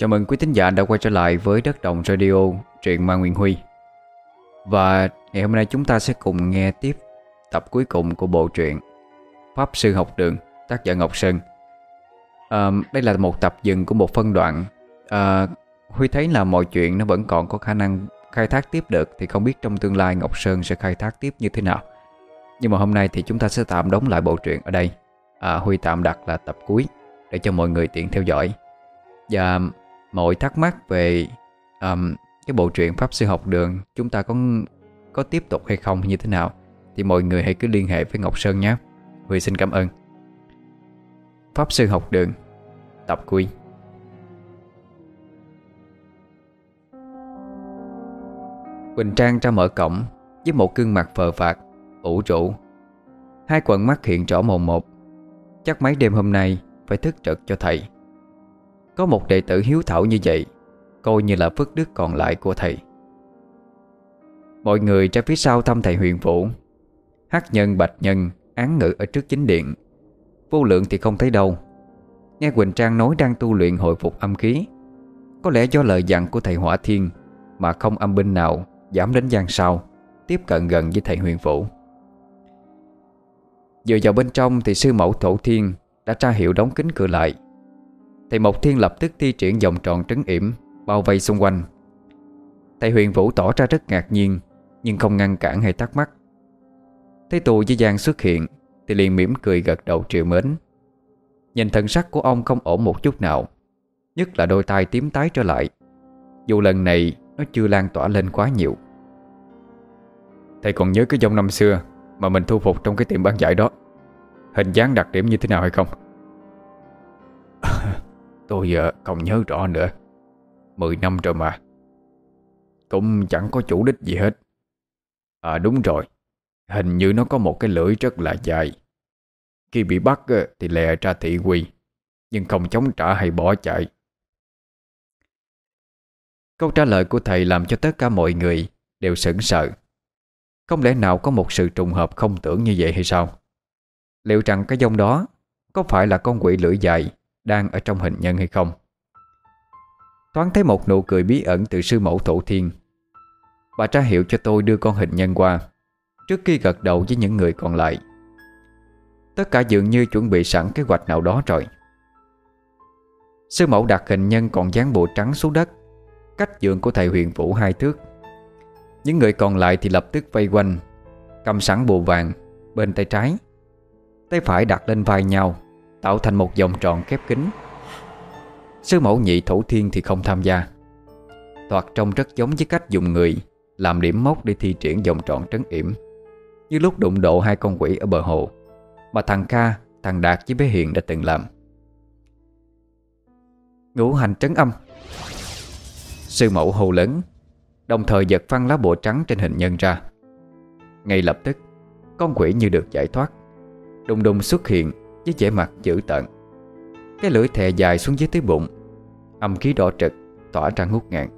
Chào mừng quý thính giả đã quay trở lại với Đất Đồng Radio truyện Ma Nguyên Huy. Và ngày hôm nay chúng ta sẽ cùng nghe tiếp tập cuối cùng của bộ truyện Pháp Sư Học Đường tác giả Ngọc Sơn. À, Đây là một tập dừng của một phân đoạn. À, Huy thấy là mọi chuyện nó vẫn còn có khả năng khai thác tiếp được Thì không biết trong tương lai Ngọc Sơn sẽ khai thác tiếp như thế nào. Nhưng mà hôm nay thì chúng ta sẽ tạm đóng lại bộ truyện ở đây. À, Huy tạm đặt là tập cuối Để cho mọi người tiện theo dõi. Và mọi thắc mắc về um, cái bộ truyện Pháp Sư Học Đường Chúng ta có có tiếp tục hay không như thế nào Thì mọi người hãy cứ liên hệ với Ngọc Sơn nhé. Huy xin cảm ơn. Pháp Sư Học Đường Tập cuối. Quỳnh Trang ra mở cổng Với một gương mặt phờ phạt ủ rũ. Hai quần mắt hiện rõ mồm một Chắc mấy đêm hôm nay Phải thức trực cho thầy. Có một đệ tử hiếu thảo như vậy, Coi như là phước đức còn lại của thầy. Mọi người ra phía sau thăm thầy huyền vũ. Hắc nhân, bạch nhân Án ngữ ở trước chính điện. Vô lượng thì không thấy đâu. Nghe Quỳnh Trang nói đang tu luyện hồi phục âm khí. Có lẽ do lời dặn của thầy Hỏa Thiên Mà không âm binh nào Dám đến gian sau Tiếp cận gần với thầy huyền vũ. Vừa vào bên trong thì sư mẫu thổ thiên Đã tra hiệu đóng kính cửa lại thì Mộc Thiên lập tức thi triển vòng tròn trấn yểm, Bao vây xung quanh. Thầy huyền vũ tỏ ra rất ngạc nhiên, Nhưng không ngăn cản hay thắc mắc. Thấy tù với Giang xuất hiện, Thì liền mỉm cười gật đầu triệu mến. Nhìn thần sắc của ông không ổn một chút nào, Nhất là đôi tay tím tái trở lại. Dù lần này nó chưa lan tỏa lên quá nhiều. Thầy còn nhớ cái dòng năm xưa Mà mình thu phục trong cái tiệm bán giải đó. Hình dáng đặc điểm như thế nào hay không? Tôi giờ không nhớ rõ nữa. Mười năm rồi mà. Cũng chẳng có chủ đích gì hết. À đúng rồi. Hình như nó có một cái lưỡi rất là dài. Khi bị bắt ờ, thì lè ra thị quy, Nhưng không chống trả hay bỏ chạy. Câu trả lời của thầy làm cho tất cả mọi người Đều sững sờ. Không lẽ nào có một sự trùng hợp không tưởng như vậy hay sao? Liệu rằng cái dông đó Có phải là con quỷ lưỡi dài đang ở trong hình nhân hay không. Thoáng thấy một nụ cười bí ẩn từ sư mẫu thổ thiên. Bà tra hiệu cho tôi đưa con hình nhân qua, Trước khi gật đầu với những người còn lại. Tất cả dường như chuẩn bị sẵn kế hoạch nào đó rồi. Sư mẫu đặt hình nhân còn dán bộ trắng xuống đất, Cách giường của thầy huyền vũ hai thước. Những người còn lại thì lập tức vây quanh, Cầm sẵn bùa vàng Bên tay trái. Tay phải đặt lên vai nhau. Tạo thành một vòng tròn khép kín. Sư mẫu nhị thổ thiên thì không tham gia. Thoạt trông rất giống với cách dùng người Làm điểm mốc để thi triển vòng tròn trấn yểm. Như lúc đụng độ hai con quỷ ở bờ hồ Mà thằng Kha, thằng Đạt với bé Hiền đã từng làm. Ngũ hành trấn âm. Sư mẫu hô lớn Đồng thời giật phăng lá bùa trắng trên hình nhân ra. Ngay lập tức Con quỷ như được giải thoát. Đùng đùng xuất hiện với vẻ mặt dữ tợn. Cái lưỡi thè dài xuống dưới tới bụng, Âm khí đỏ trực, Tỏa ra ngút ngàn.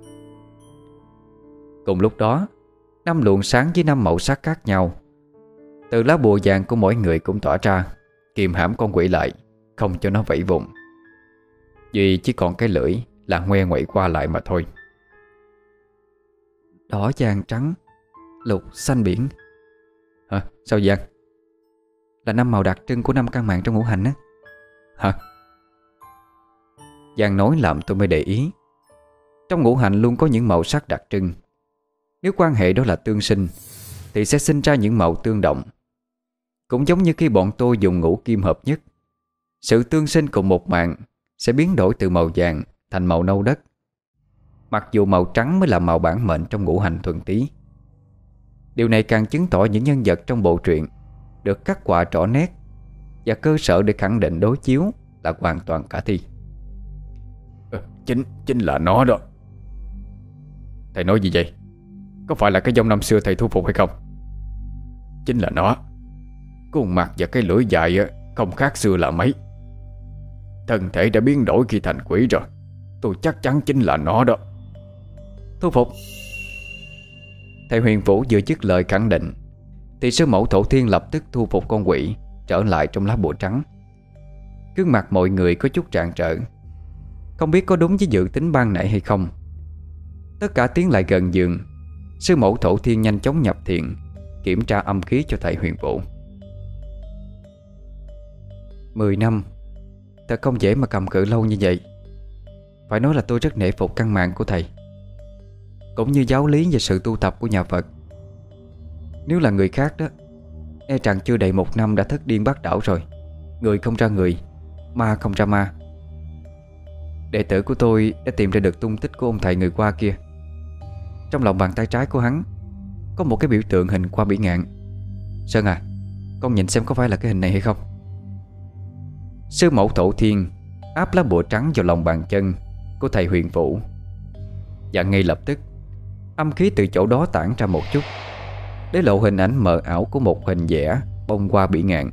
Cùng lúc đó, Năm luồng sáng với năm màu sắc khác nhau. Từ lá bùa vàng của mỗi người cũng tỏa ra Kiềm hãm con quỷ lại, Không cho nó vẫy vùng. Vì chỉ còn cái lưỡi Là ngoe ngoậy qua lại mà thôi. Đỏ vàng trắng, Lục xanh biển. Hả? Sao vậy là năm màu đặc trưng của năm căn mạng trong ngũ hành á. Hả? Giang nói làm tôi mới để ý. Trong ngũ hành luôn có những màu sắc đặc trưng. Nếu quan hệ đó là tương sinh, Thì sẽ sinh ra những màu tương động. Cũng giống như khi bọn tôi dùng ngũ kim hợp nhất, Sự tương sinh cùng một mạng Sẽ biến đổi từ màu vàng Thành màu nâu đất. Mặc dù màu trắng mới là màu bản mệnh Trong ngũ hành thuần tí Điều này càng chứng tỏ những nhân vật trong bộ truyện được cắt quả rõ nét Và cơ sở để khẳng định đối chiếu Là hoàn toàn khả thi. Chính chính là nó đó. Thầy nói gì vậy? Có phải là cái dòng năm xưa thầy thu phục hay không? Chính là nó. Khuôn mặt và cái lưỡi dài Không khác xưa là mấy. Thân thể đã biến đổi khi thành quỷ rồi. Tôi chắc chắn chính là nó đó. Thu phục. Thầy huyền vũ vừa dứt lời khẳng định thì sư mẫu thổ thiên lập tức thu phục con quỷ, Trở lại trong lá bùa trắng. Gương mặt mọi người có chút trạng trở. Không biết có đúng với dự tính ban nãy hay không. Tất cả tiến lại gần giường. Sư mẫu thổ thiên nhanh chóng nhập thiện, Kiểm tra âm khí cho thầy huyền vũ. Mười năm. Thật không dễ mà cầm cự lâu như vậy. Phải nói là tôi rất nể phục căn mạng của thầy. Cũng như giáo lý và sự tu tập của nhà Phật. Nếu là người khác đó E rằng chưa đầy một năm đã thất điên bắt đảo rồi. Người không ra người, Ma không ra ma. Đệ tử của tôi đã tìm ra được tung tích của ông thầy người qua kia. Trong lòng bàn tay trái của hắn, Có một cái biểu tượng hình qua bỉ ngạn. Sơn à Con nhìn xem có phải là cái hình này hay không? Sư mẫu tổ thiên Áp lá bùa trắng vào lòng bàn chân Của thầy huyền vũ. Và ngay lập tức, Âm khí từ chỗ đó tản ra một chút. Để lộ hình ảnh mờ ảo của một hình vẽ Bông qua bỉ ngạn.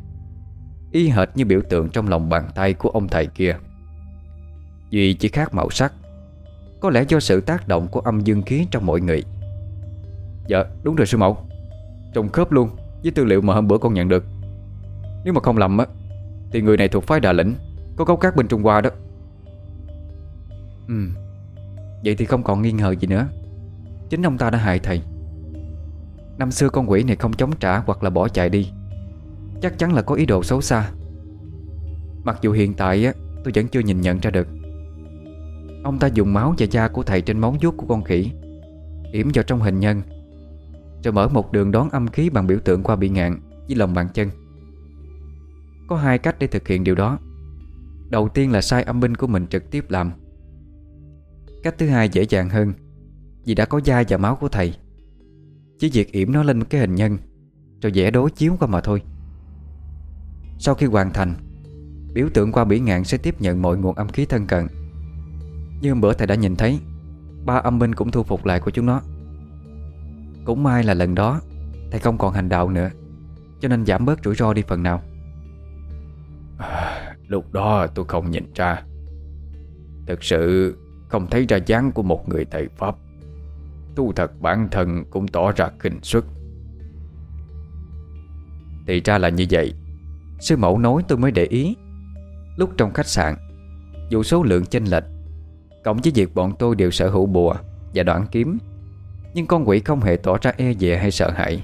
Y hệt như biểu tượng trong lòng bàn tay của ông thầy kia. Duy chỉ khác màu sắc. Có lẽ do sự tác động của âm dương khí trong mọi người. Dạ đúng rồi sư mẫu. Trùng khớp luôn, với tư liệu mà hôm bữa con nhận được. Nếu mà không lầm á, Thì người này thuộc phái Đà Lĩnh, Có gốc các bên Trung Hoa đó. Ừ Vậy thì không còn nghi ngờ gì nữa. Chính ông ta đã hại thầy. Năm xưa con quỷ này không chống trả hoặc là bỏ chạy đi. Chắc chắn là có ý đồ xấu xa. Mặc dù hiện tại á, tôi vẫn chưa nhìn nhận ra được. Ông ta dùng máu và da của thầy trên móng vuốt của con khỉ, Yểm vào trong hình nhân, Rồi mở một đường đón âm khí bằng biểu tượng qua bị ngạn Với lòng bàn chân. Có hai cách để thực hiện điều đó. Đầu tiên là sai âm binh của mình trực tiếp làm. Cách thứ hai dễ dàng hơn, Vì đã có da và máu của thầy. Chỉ việc yểm nó lên cái hình nhân Rồi vẽ đối chiếu qua mà thôi. Sau khi hoàn thành Biểu tượng qua bỉ ngạn sẽ tiếp nhận mọi nguồn âm khí thân cận. Như hôm bữa thầy đã nhìn thấy Ba âm binh cũng thu phục lại của chúng nó. Cũng may là lần đó Thầy không còn hành đạo nữa Cho nên giảm bớt rủi ro đi phần nào. À, Lúc đó tôi không nhìn ra. Thực sự không thấy ra dáng của một người thầy Pháp. Tu thật, bản thân cũng tỏ ra kinh xuất Thì ra là như vậy. Sư mẫu nói tôi mới để ý. Lúc trong khách sạn, Dù số lượng chênh lệch, Cộng với việc bọn tôi đều sở hữu bùa Và đoạn kiếm, Nhưng con quỷ không hề tỏ ra e dè hay sợ hãi.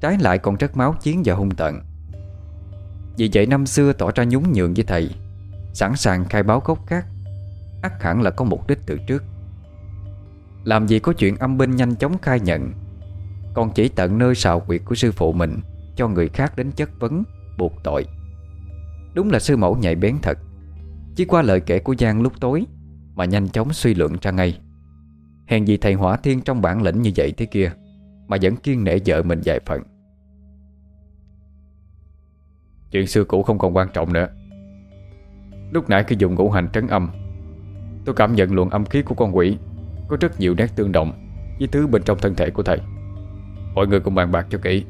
Trái lại còn rất máu chiến và hung tận. Vì vậy năm xưa tỏ ra nhún nhường với thầy, Sẵn sàng khai báo gốc khác ắt hẳn là có mục đích từ trước. Làm gì có chuyện âm binh nhanh chóng khai nhận. Còn chỉ tận nơi xào quyệt của sư phụ mình, Cho người khác đến chất vấn, Buộc tội. Đúng là sư mẫu nhạy bén thật. Chỉ qua lời kể của Giang lúc tối, mà nhanh chóng suy luận ra ngay. Hèn gì thầy hỏa thiên trong bản lĩnh như vậy thế kia, Mà vẫn kiên nể vợ mình vài phần. Chuyện xưa cũ không còn quan trọng nữa. Lúc nãy khi dùng ngũ hành trấn âm, Tôi cảm nhận luồng âm khí của con quỷ. Có rất nhiều nét tương đồng Với thứ bên trong thân thể của thầy. Mọi người cùng bàn bạc cho kỹ.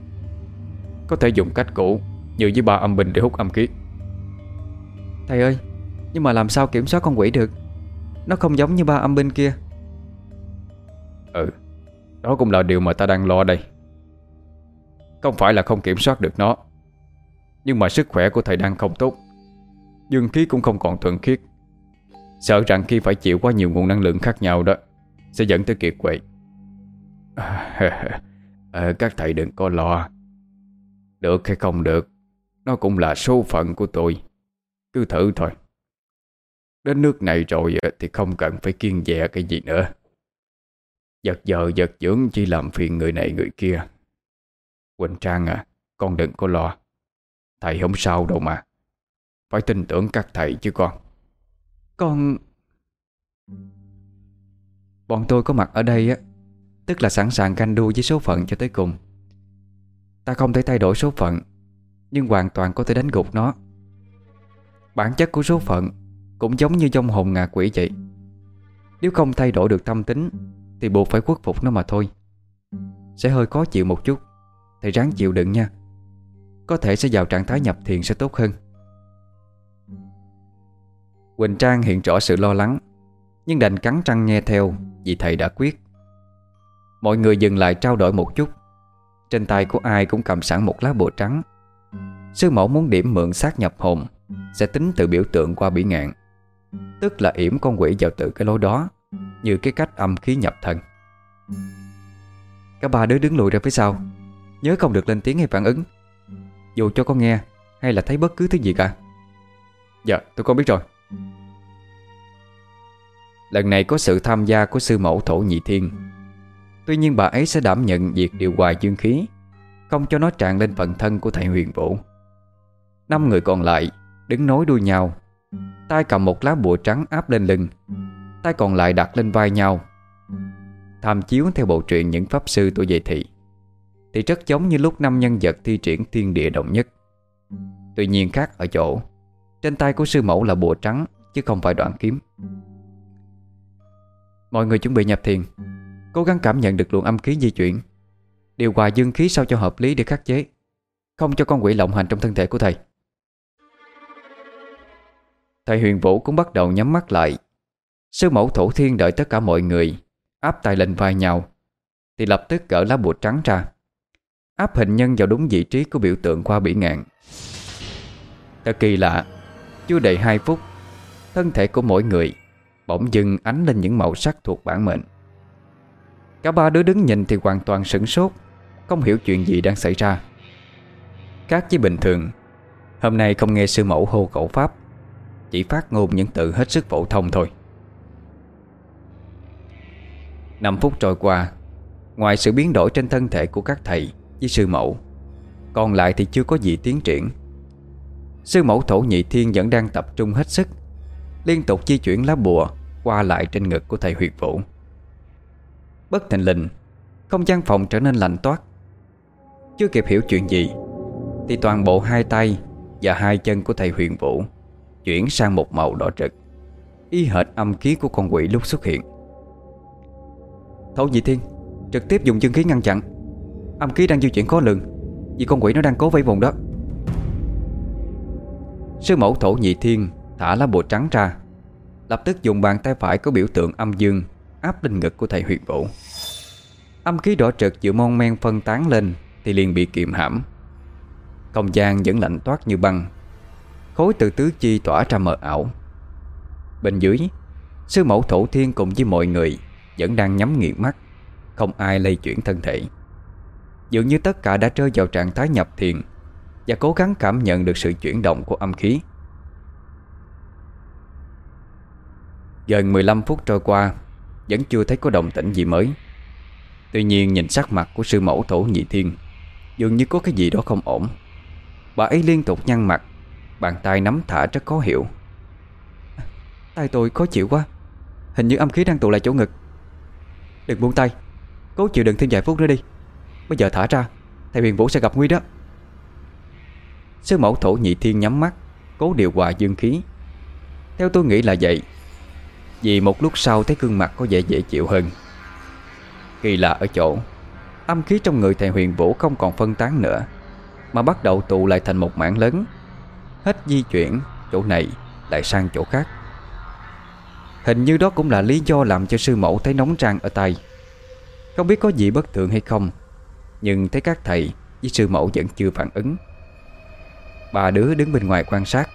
Có thể dùng cách cũ Như với ba âm binh để hút âm khí. Thầy ơi Nhưng mà làm sao kiểm soát con quỷ được? Nó không giống như ba âm binh kia. Ừ Đó cũng là điều mà ta đang lo đây. Không phải là không kiểm soát được nó Nhưng mà sức khỏe của thầy đang không tốt. Dương khí cũng không còn thuận khiết. Sợ rằng khi phải chịu quá nhiều nguồn năng lượng khác nhau đó sẽ dẫn tới kiệt quệ. À, Các thầy đừng có lo. Được hay không được Nó cũng là số phận của tôi. Cứ thử thôi. Đến nước này rồi thì không cần phải kiên dè cái gì nữa. Giật giờ giật dưỡng chỉ làm phiền người này người kia. Quỳnh Trang à Con đừng có lo. Thầy không sao đâu mà. Phải tin tưởng các thầy chứ con. Con Bọn tôi có mặt ở đây á, Tức là sẵn sàng canh đua với số phận cho tới cùng. Ta không thể thay đổi số phận, Nhưng hoàn toàn có thể đánh gục nó. Bản chất của số phận cũng giống như trong hồn ngạ quỷ vậy. Nếu không thay đổi được tâm tính, Thì buộc phải khuất phục nó mà thôi. Sẽ hơi khó chịu một chút Thầy ráng chịu đựng nha. Có thể sẽ vào trạng thái nhập thiền sẽ tốt hơn. Quỳnh Trang hiện rõ sự lo lắng, Nhưng đành cắn răng nghe theo. Vì thầy đã quyết. Mọi người dừng lại trao đổi một chút. Trên tay của ai cũng cầm sẵn một lá bùa trắng. Sư mẫu muốn điểm mượn xác nhập hồn, Sẽ tính từ biểu tượng qua bỉ ngạn. Tức là yểm con quỷ vào tự cái lối đó, Như cái cách âm khí nhập thân Cả ba đứa đứng lùi ra phía sau. Nhớ không được lên tiếng hay phản ứng. Dù cho con nghe, Hay là thấy bất cứ thứ gì cả. Dạ tôi con biết rồi. Lần này có sự tham gia của sư mẫu thổ nhị thiên. Tuy nhiên bà ấy sẽ đảm nhận việc điều hòa dương khí, Không cho nó tràn lên phần thân của thầy huyền vũ. Năm người còn lại Đứng nối đuôi nhau. Tay cầm một lá bùa trắng áp lên lưng tay còn lại đặt lên vai nhau. Tham chiếu theo bộ truyện những pháp sư tuổi dậy thị, Thì rất giống như lúc năm nhân vật thi triển thiên địa động nhất. Tuy nhiên khác ở chỗ, Trên tay của sư mẫu là bùa trắng, Chứ không phải đoạn kiếm. Mọi người chuẩn bị nhập thiền. Cố gắng cảm nhận được luồng âm khí di chuyển. Điều hòa dương khí sao cho hợp lý để khắc chế. Không cho con quỷ lộng hành trong thân thể của thầy. Thầy huyền vũ cũng bắt đầu nhắm mắt lại. Sư mẫu thổ thiên đợi tất cả mọi người, Áp tay lên vai nhau Thì lập tức gỡ lá bùa trắng ra. Áp hình nhân vào đúng vị trí của biểu tượng qua bỉ ngạn. Thật kỳ lạ, Chưa đầy 2 phút, Thân thể của mỗi người Bỗng dưng ánh lên những màu sắc thuộc bản mệnh. Cả ba đứa đứng nhìn thì hoàn toàn sửng sốt, Không hiểu chuyện gì đang xảy ra. Khác với bình thường, Hôm nay không nghe sư mẫu hô khẩu pháp, Chỉ phát ngôn những từ hết sức phổ thông thôi. 5 phút trôi qua, Ngoài sự biến đổi trên thân thể của các thầy Với sư mẫu, Còn lại thì chưa có gì tiến triển. Sư mẫu thổ nhị thiên vẫn đang tập trung hết sức, Liên tục di chuyển lá bùa qua lại trên ngực của thầy huyệt vũ. Bất thình lình, Không gian phòng trở nên lạnh toát. Chưa kịp hiểu chuyện gì, Thì toàn bộ hai tay Và hai chân của thầy huyền vũ Chuyển sang một màu đỏ rực, Y hệt âm khí của con quỷ lúc xuất hiện. Thổ nhị thiên, Trực tiếp dùng chân khí ngăn chặn. Âm khí đang di chuyển khó lường, Vì con quỷ nó đang cố vây vùng đó. Sư mẫu thổ nhị thiên Thả lá bùa trắng ra Lập tức dùng bàn tay phải có biểu tượng âm dương, Áp lên ngực của thầy huyền vũ. Âm khí đỏ trực chịu mon men phân tán lên, Thì liền bị kiềm hãm. Không gian vẫn lạnh toát như băng. Khối từ tứ chi tỏa ra mờ ảo. Bên dưới, Sư mẫu thổ thiên cùng với mọi người Vẫn đang nhắm nghiền mắt, Không ai lây chuyển thân thể. Dường như tất cả đã rơi vào trạng thái nhập thiền Và cố gắng cảm nhận được sự chuyển động của âm khí. Gần 15 phút trôi qua, Vẫn chưa thấy có động tĩnh gì mới. Tuy nhiên nhìn sắc mặt của sư mẫu thổ nhị thiên, Dường như có cái gì đó không ổn. Bà ấy liên tục nhăn mặt, Bàn tay nắm thả rất khó hiểu. Tay tôi khó chịu quá, Hình như âm khí đang tụ lại chỗ ngực. Đừng buông tay, Cố chịu đựng thêm vài phút nữa đi. Bây giờ thả ra, Thầy huyền vũ sẽ gặp nguy đó. Sư mẫu thổ nhị thiên nhắm mắt, Cố điều hòa dương khí. Theo tôi nghĩ là vậy vì một lúc sau thấy gương mặt có vẻ dễ chịu hơn. Kỳ lạ ở chỗ, Âm khí trong người thầy huyền vũ không còn phân tán nữa, Mà bắt đầu tụ lại thành một mảng lớn. Hết di chuyển, Chỗ này lại sang chỗ khác. Hình như đó cũng là lý do làm cho sư mẫu thấy nóng rang ở tay. Không biết có gì bất thường hay không, Nhưng thấy các thầy với sư mẫu vẫn chưa phản ứng. Ba đứa đứng bên ngoài quan sát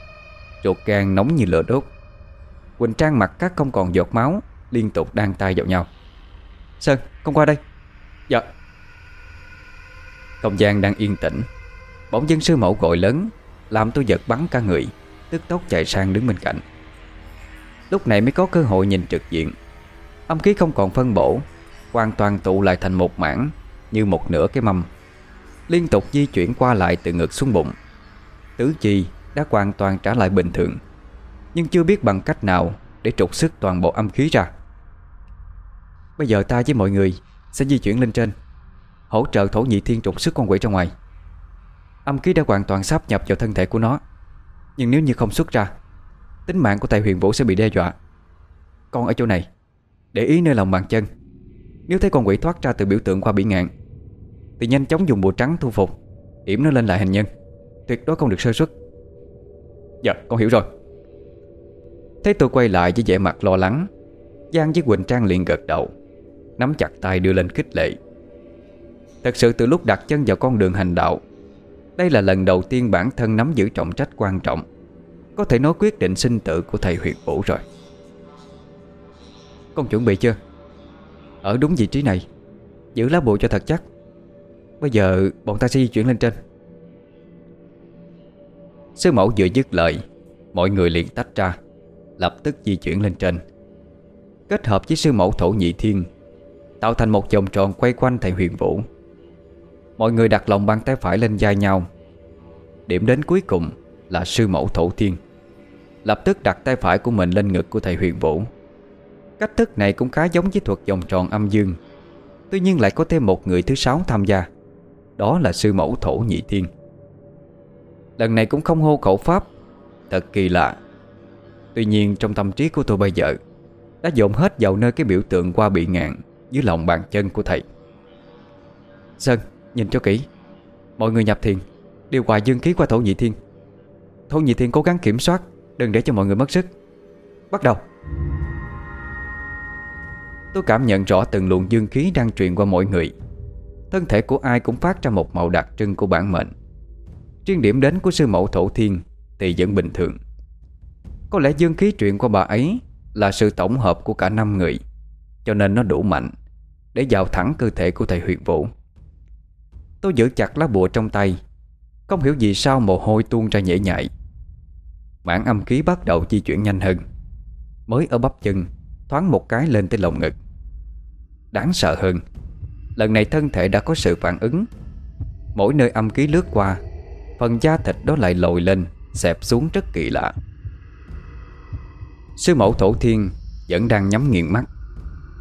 Ruột gan nóng như lửa đốt. Quỳnh Trang mặt các không còn giọt máu Liên tục đan tay vào nhau. Sơn, con qua đây. Dạ. Không gian đang yên tĩnh. Bỗng dân sư mẫu gọi lớn Làm tôi giật bắn cả người Tức tốc chạy sang đứng bên cạnh. Lúc này mới có cơ hội nhìn trực diện. Âm khí không còn phân bổ Hoàn toàn tụ lại thành một mảng Như một nửa cái mâm Liên tục di chuyển qua lại từ ngực xuống bụng. Tứ chi đã hoàn toàn trả lại bình thường. Nhưng chưa biết bằng cách nào Để trục sức toàn bộ âm khí ra. Bây giờ ta với mọi người Sẽ di chuyển lên trên, Hỗ trợ thổ nhị thiên trục sức con quỷ ra ngoài. Âm khí đã hoàn toàn sáp nhập vào thân thể của nó, Nhưng nếu như không xuất ra, Tính mạng của tài huyền vũ sẽ bị đe dọa. Con ở chỗ này, Để ý nơi lòng bàn chân. Nếu thấy con quỷ thoát ra từ biểu tượng qua bỉ ngạn, Thì nhanh chóng dùng bùa trắng thu phục, Yểm nó lên lại hình nhân. Tuyệt đối không được sơ xuất Dạ con hiểu rồi. Thấy tôi quay lại với vẻ mặt lo lắng, Giang với Quỳnh Trang liền gật đầu, Nắm chặt tay đưa lên khích lệ. Thật sự từ lúc đặt chân vào con đường hành đạo, Đây là lần đầu tiên bản thân nắm giữ trọng trách quan trọng, Có thể nói quyết định sinh tử của thầy huyệt vũ rồi. Con chuẩn bị chưa? Ở đúng vị trí này, Giữ lá bùa cho thật chắc. Bây giờ bọn ta sẽ di chuyển lên trên. Sư mẫu vừa dứt lời, Mọi người liền tách ra. Lập tức di chuyển lên trên. Kết hợp với sư mẫu thổ nhị thiên, Tạo thành một vòng tròn quay quanh thầy huyền vũ. Mọi người đặt lòng bàn tay phải lên vai nhau. Điểm đến cuối cùng là sư mẫu thổ thiên, Lập tức đặt tay phải của mình lên ngực của thầy huyền vũ. Cách thức này cũng khá giống với thuật vòng tròn âm dương, Tuy nhiên lại có thêm một người thứ sáu tham gia, Đó là sư mẫu thổ nhị thiên. Lần này cũng không hô khẩu pháp, Thật kỳ lạ. Tuy nhiên, trong tâm trí của tôi bây giờ, Đã dồn hết vào nơi cái biểu tượng qua bị ngạn Dưới lòng bàn chân của thầy. Sơn, nhìn cho kỹ. Mọi người nhập thiền, Điều hòa dương khí qua thổ nhị thiên. Thổ nhị thiên cố gắng kiểm soát, Đừng để cho mọi người mất sức. Bắt đầu. Tôi cảm nhận rõ từng luồng dương khí đang truyền qua mỗi người. Thân thể của ai cũng phát ra một màu đặc trưng của bản mệnh. Riêng điểm đến của sư mẫu thổ thiên Thì vẫn bình thường. Có lẽ dương khí truyền qua bà ấy Là sự tổng hợp của cả năm người, Cho nên nó đủ mạnh Để vào thẳng cơ thể của thầy huyền vũ. Tôi giữ chặt lá bùa trong tay, Không hiểu vì sao mồ hôi tuôn ra nhễ nhại. Mảng âm khí bắt đầu di chuyển nhanh hơn, Mới ở bắp chân, Thoáng một cái lên tới lồng ngực. Đáng sợ hơn, Lần này thân thể đã có sự phản ứng. Mỗi nơi âm khí lướt qua, Phần da thịt đó lại lồi lên, Xẹp xuống rất kỳ lạ. Sư mẫu thổ thiên Vẫn đang nhắm nghiền mắt,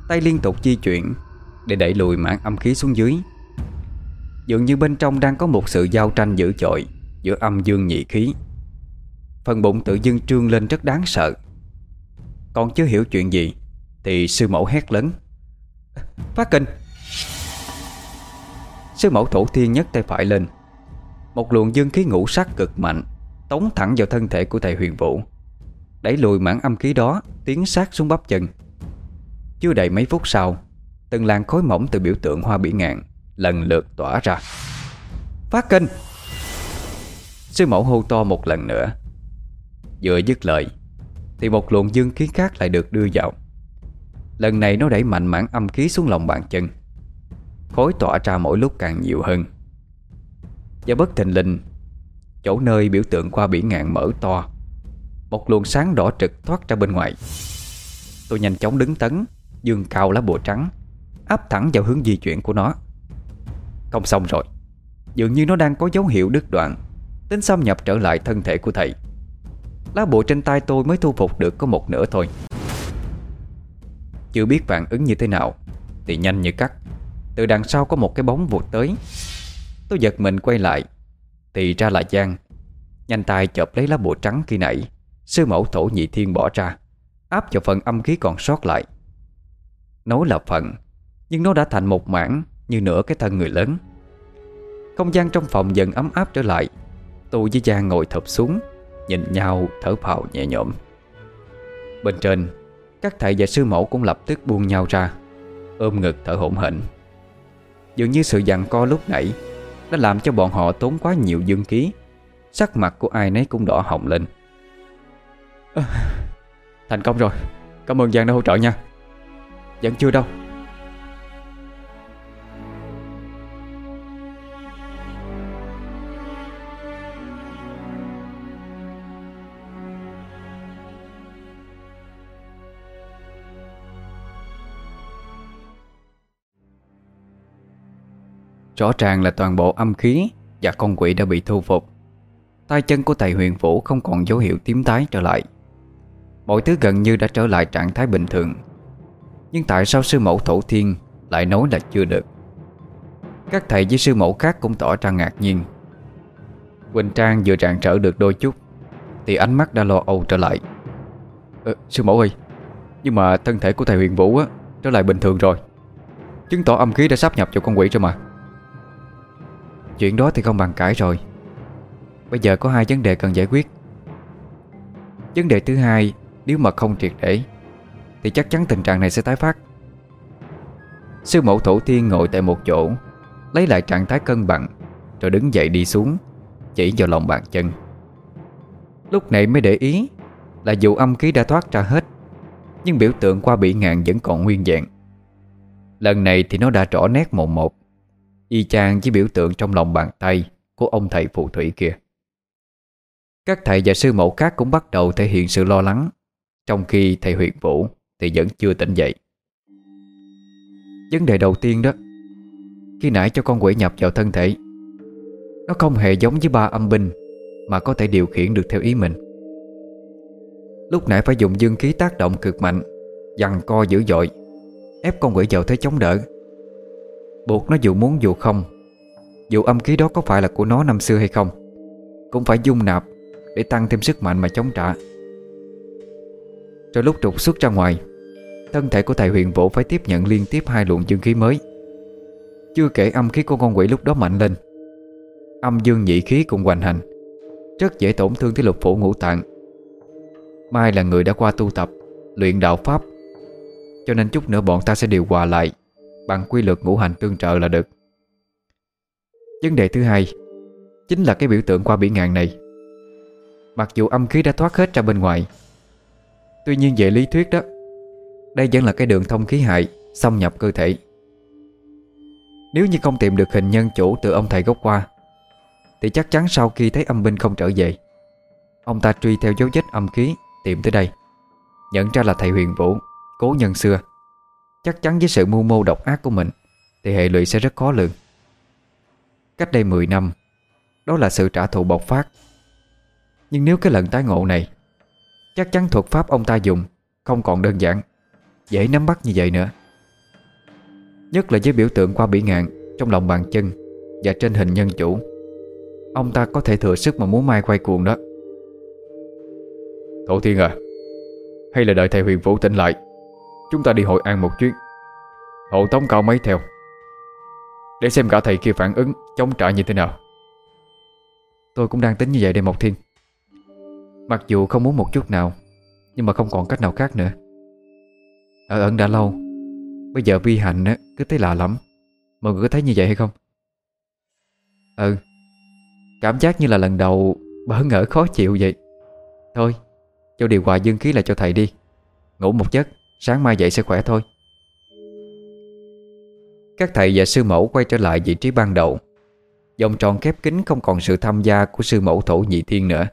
Tay liên tục di chuyển Để đẩy lùi mảng âm khí xuống dưới. Dường như bên trong đang có một sự giao tranh dữ dội Giữa âm dương nhị khí. Phần bụng tự dưng trương lên rất đáng sợ. Còn chưa hiểu chuyện gì Thì sư mẫu hét lớn. Phát kinh! Sư mẫu thổ thiên nhấc tay phải lên. Một luồng dương khí ngũ sắc cực mạnh Tống thẳng vào thân thể của thầy huyền vũ. Đẩy lùi mảng âm khí đó, Tiến sát xuống bắp chân. Chưa đầy mấy phút sau, Từng làn khối mỏng từ biểu tượng hoa bỉ ngạn Lần lượt tỏa ra. Phát kinh! Sư mẫu hô to một lần nữa. Vừa dứt lời, Thì một luồng dương khí khác lại được đưa vào. Lần này nó đẩy mạnh mảng âm khí xuống lòng bàn chân. Khối tỏa ra mỗi lúc càng nhiều hơn. Và bất thình lình, Chỗ nơi biểu tượng qua biển ngạn mở to một luồng sáng đỏ trực thoát ra bên ngoài. Tôi nhanh chóng đứng tấn Dương cao lá bùa trắng, Áp thẳng vào hướng di chuyển của nó. Không xong rồi. Dường như nó đang có dấu hiệu đứt đoạn. Tính xâm nhập trở lại thân thể của thầy. Lá bùa trên tay tôi mới thu phục được có một nửa thôi. Chưa biết phản ứng như thế nào, Thì nhanh như cắt. Từ đằng sau có một cái bóng vụt tới. Tôi giật mình quay lại, Thì ra là Giang. Nhanh tay chộp lấy lá bùa trắng khi nãy. Sư mẫu thổ nhị thiên bỏ ra, Áp vào phần âm khí còn sót lại. Nói là phần, Nhưng nó đã thành một mảng Như nửa cái thân người lớn. Không gian trong phòng dần ấm áp trở lại. Tôi với Giang ngồi thập xuống, Nhìn nhau thở phào nhẹ nhõm. Bên trên, Các thầy và sư mẫu cũng lập tức buông nhau ra, Ôm ngực thở hổn hển. Dường như sự dặn co lúc nãy Đã làm cho bọn họ tốn quá nhiều dương khí, Sắc mặt của ai nấy cũng đỏ hồng lên à, Thành công rồi. Cảm ơn Giang đã hỗ trợ nha. Vẫn chưa đâu. Rõ ràng là toàn bộ âm khí Và con quỷ đã bị thu phục. Tay chân của thầy huyền vũ không còn dấu hiệu tím tái trở lại. Mọi thứ gần như đã trở lại trạng thái bình thường. Nhưng tại sao sư mẫu thổ thiên Lại nói là chưa được? Các thầy với sư mẫu khác cũng tỏ ra ngạc nhiên. Quỳnh Trang vừa rạng trở được đôi chút Thì ánh mắt đã lo âu trở lại. Ờ, Sư mẫu ơi Nhưng mà thân thể của thầy huyền vũ á Trở lại bình thường rồi. Chứng tỏ âm khí đã sắp nhập vào con quỷ rồi mà. Chuyện đó thì không bàn cãi rồi. Bây giờ có hai vấn đề cần giải quyết. Vấn đề thứ hai nếu mà không triệt để, Thì chắc chắn tình trạng này sẽ tái phát. Sư mẫu thổ thiên ngồi tại một chỗ, Lấy lại trạng thái cân bằng, Rồi đứng dậy đi xuống, Chỉ vào lòng bàn chân. Lúc này mới để ý Là dù âm khí đã thoát ra hết, Nhưng biểu tượng qua bị ngạn vẫn còn nguyên dạng Lần này thì nó đã rõ nét một một, Y chang với biểu tượng trong lòng bàn tay Của ông thầy phù thủy kia. Các thầy và sư mẫu khác cũng bắt đầu thể hiện sự lo lắng trong khi thầy Huyền vũ Thì vẫn chưa tỉnh dậy. Vấn đề đầu tiên đó, Khi nãy cho con quỷ nhập vào thân thể, Nó không hề giống với ba âm binh Mà có thể điều khiển được theo ý mình. Lúc nãy phải dùng dương khí tác động cực mạnh Dằn co dữ dội, Ép con quỷ vào thế chống đỡ. Buộc nó dù muốn dù không, Dù âm khí đó có phải là của nó năm xưa hay không, Cũng phải dung nạp Để tăng thêm sức mạnh mà chống trả. Rồi lúc trục xuất ra ngoài. Thân thể của thầy huyền vũ phải tiếp nhận liên tiếp hai luồng dương khí mới. Chưa kể âm khí của con quỷ lúc đó mạnh lên. Âm dương nhị khí cùng hoành hành, Rất dễ tổn thương tới lục phủ ngũ tạng. Mai là người đã qua tu tập, Luyện đạo Pháp, Cho nên chút nữa bọn ta sẽ điều hòa lại Bằng quy luật ngũ hành tương trợ là được. Vấn đề thứ hai Chính là cái biểu tượng qua bỉ ngạn này. Mặc dù âm khí đã thoát hết ra bên ngoài Tuy nhiên về lý thuyết đó, Đây vẫn là cái đường thông khí hại, Xâm nhập cơ thể. Nếu như không tìm được hình nhân chủ Từ ông thầy gốc qua Thì chắc chắn sau khi thấy âm binh không trở về, Ông ta truy theo dấu vết âm khí Tìm tới đây, Nhận ra là thầy huyền vũ, Cố nhân xưa. Chắc chắn với sự mưu mô độc ác của mình, Thì hệ lụy sẽ rất khó lường. Cách đây 10 năm, Đó là sự trả thù bộc phát. Nhưng nếu cái lần tái ngộ này Chắc chắn thuật pháp ông ta dùng Không còn đơn giản. Dễ nắm bắt như vậy nữa. Nhất là với biểu tượng qua bỉ ngạn Trong lòng bàn chân Và trên hình nhân chủ. Ông ta có thể thừa sức mà muốn mai quay cuồng đó. Thổ thiên à Hay là đợi thầy huyền vũ tỉnh lại Chúng ta đi hội an một chuyến. Hộ tống cao mấy theo Để xem cả thầy kia phản ứng Chống trả như thế nào. Tôi cũng đang tính như vậy đây Mộc Thiên Mặc dù không muốn một chút nào, Nhưng mà không còn cách nào khác nữa. Ở ẩn đã lâu, Bây giờ vi hành cứ thấy lạ lắm Mọi người có thấy như vậy hay không? Ừ Cảm giác như là lần đầu Bỡ ngỡ khó chịu vậy. Thôi, cho điều hòa dương khí lại cho thầy đi. Ngủ một giấc, Sáng mai dậy sẽ khỏe thôi. Các thầy và sư mẫu quay trở lại vị trí ban đầu. Vòng tròn khép kín không còn sự tham gia Của sư mẫu thổ nhị thiên nữa.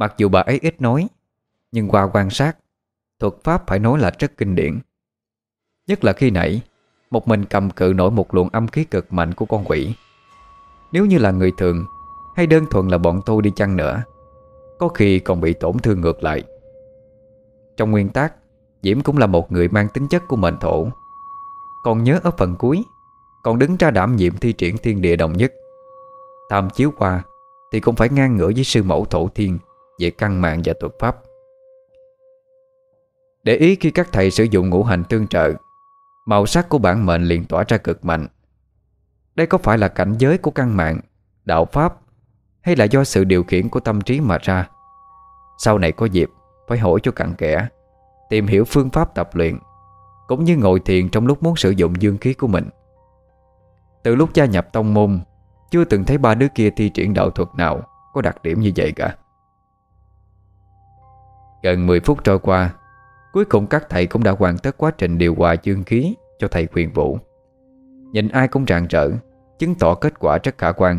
Mặc dù bà ấy ít nói, Nhưng qua quan sát, Thuật pháp phải nói là rất kinh điển. Nhất là khi nãy, Một mình cầm cự nổi một luồng âm khí cực mạnh của con quỷ. Nếu như là người thường, Hay đơn thuần là bọn tôi đi chăng nữa, Có khi còn bị tổn thương ngược lại. Trong nguyên tắc, Diễm cũng là một người mang tính chất của mệnh thổ. Còn nhớ ở phần cuối, Còn đứng ra đảm nhiệm thi triển thiên địa đồng nhất. Tham chiếu qua, Thì cũng phải ngang ngửa với sư mẫu thổ thiên. Về căn mạng và thuật pháp. Để ý khi các thầy sử dụng ngũ hành tương trợ, Màu sắc của bản mệnh liền tỏa ra cực mạnh. Đây có phải là cảnh giới của căn mạng, Đạo pháp, Hay là do sự điều khiển của tâm trí mà ra? Sau này có dịp, Phải hỏi cho cặn kẽ, Tìm hiểu phương pháp tập luyện, Cũng như ngồi thiền trong lúc muốn sử dụng dương khí của mình. Từ lúc gia nhập tông môn, Chưa từng thấy ba đứa kia thi triển đạo thuật nào Có đặc điểm như vậy cả. Gần 10 phút trôi qua Cuối cùng các thầy cũng đã hoàn tất quá trình điều hòa dương khí Cho thầy quyền vũ. Nhìn ai cũng rạng rỡ Chứng tỏ kết quả rất khả quan.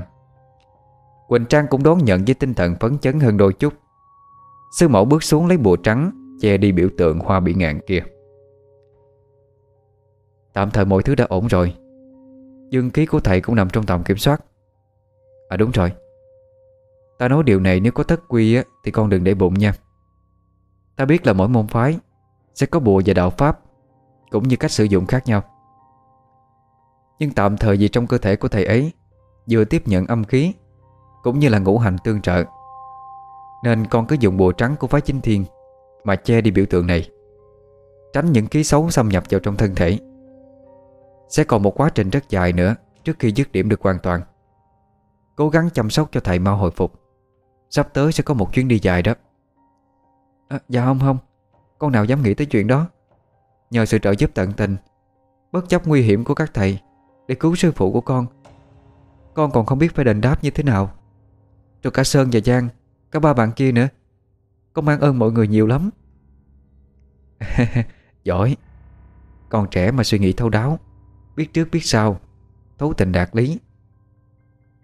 Quỳnh Trang cũng đón nhận với tinh thần phấn chấn hơn đôi chút. Sư mẫu bước xuống lấy bùa trắng Che đi biểu tượng hoa bị ngạn kia. Tạm thời mọi thứ đã ổn rồi. Dương khí của thầy cũng nằm trong tầm kiểm soát. À đúng rồi. Ta nói điều này nếu có thất quy á, Thì con đừng để bụng nha. Ta biết là mỗi môn phái Sẽ có bùa và đạo pháp Cũng như cách sử dụng khác nhau. Nhưng tạm thời vì trong cơ thể của thầy ấy Vừa tiếp nhận âm khí Cũng như là ngũ hành tương trợ, Nên con cứ dùng bùa trắng của phái chính thiên mà che đi biểu tượng này, Tránh những khí xấu xâm nhập vào trong thân thể. Sẽ còn một quá trình rất dài nữa Trước khi dứt điểm được hoàn toàn. Cố gắng chăm sóc cho thầy mau hồi phục. Sắp tới sẽ có một chuyến đi dài đó à, Dạ không không. Con nào dám nghĩ tới chuyện đó. Nhờ sự trợ giúp tận tình Bất chấp nguy hiểm của các thầy Để cứu sư phụ của con Con còn không biết phải đền đáp như thế nào. Rồi cả Sơn và Giang Cả ba bạn kia nữa Con mang ơn mọi người nhiều lắm. Giỏi. Con trẻ mà suy nghĩ thấu đáo Biết trước biết sau Thấu tình đạt lý.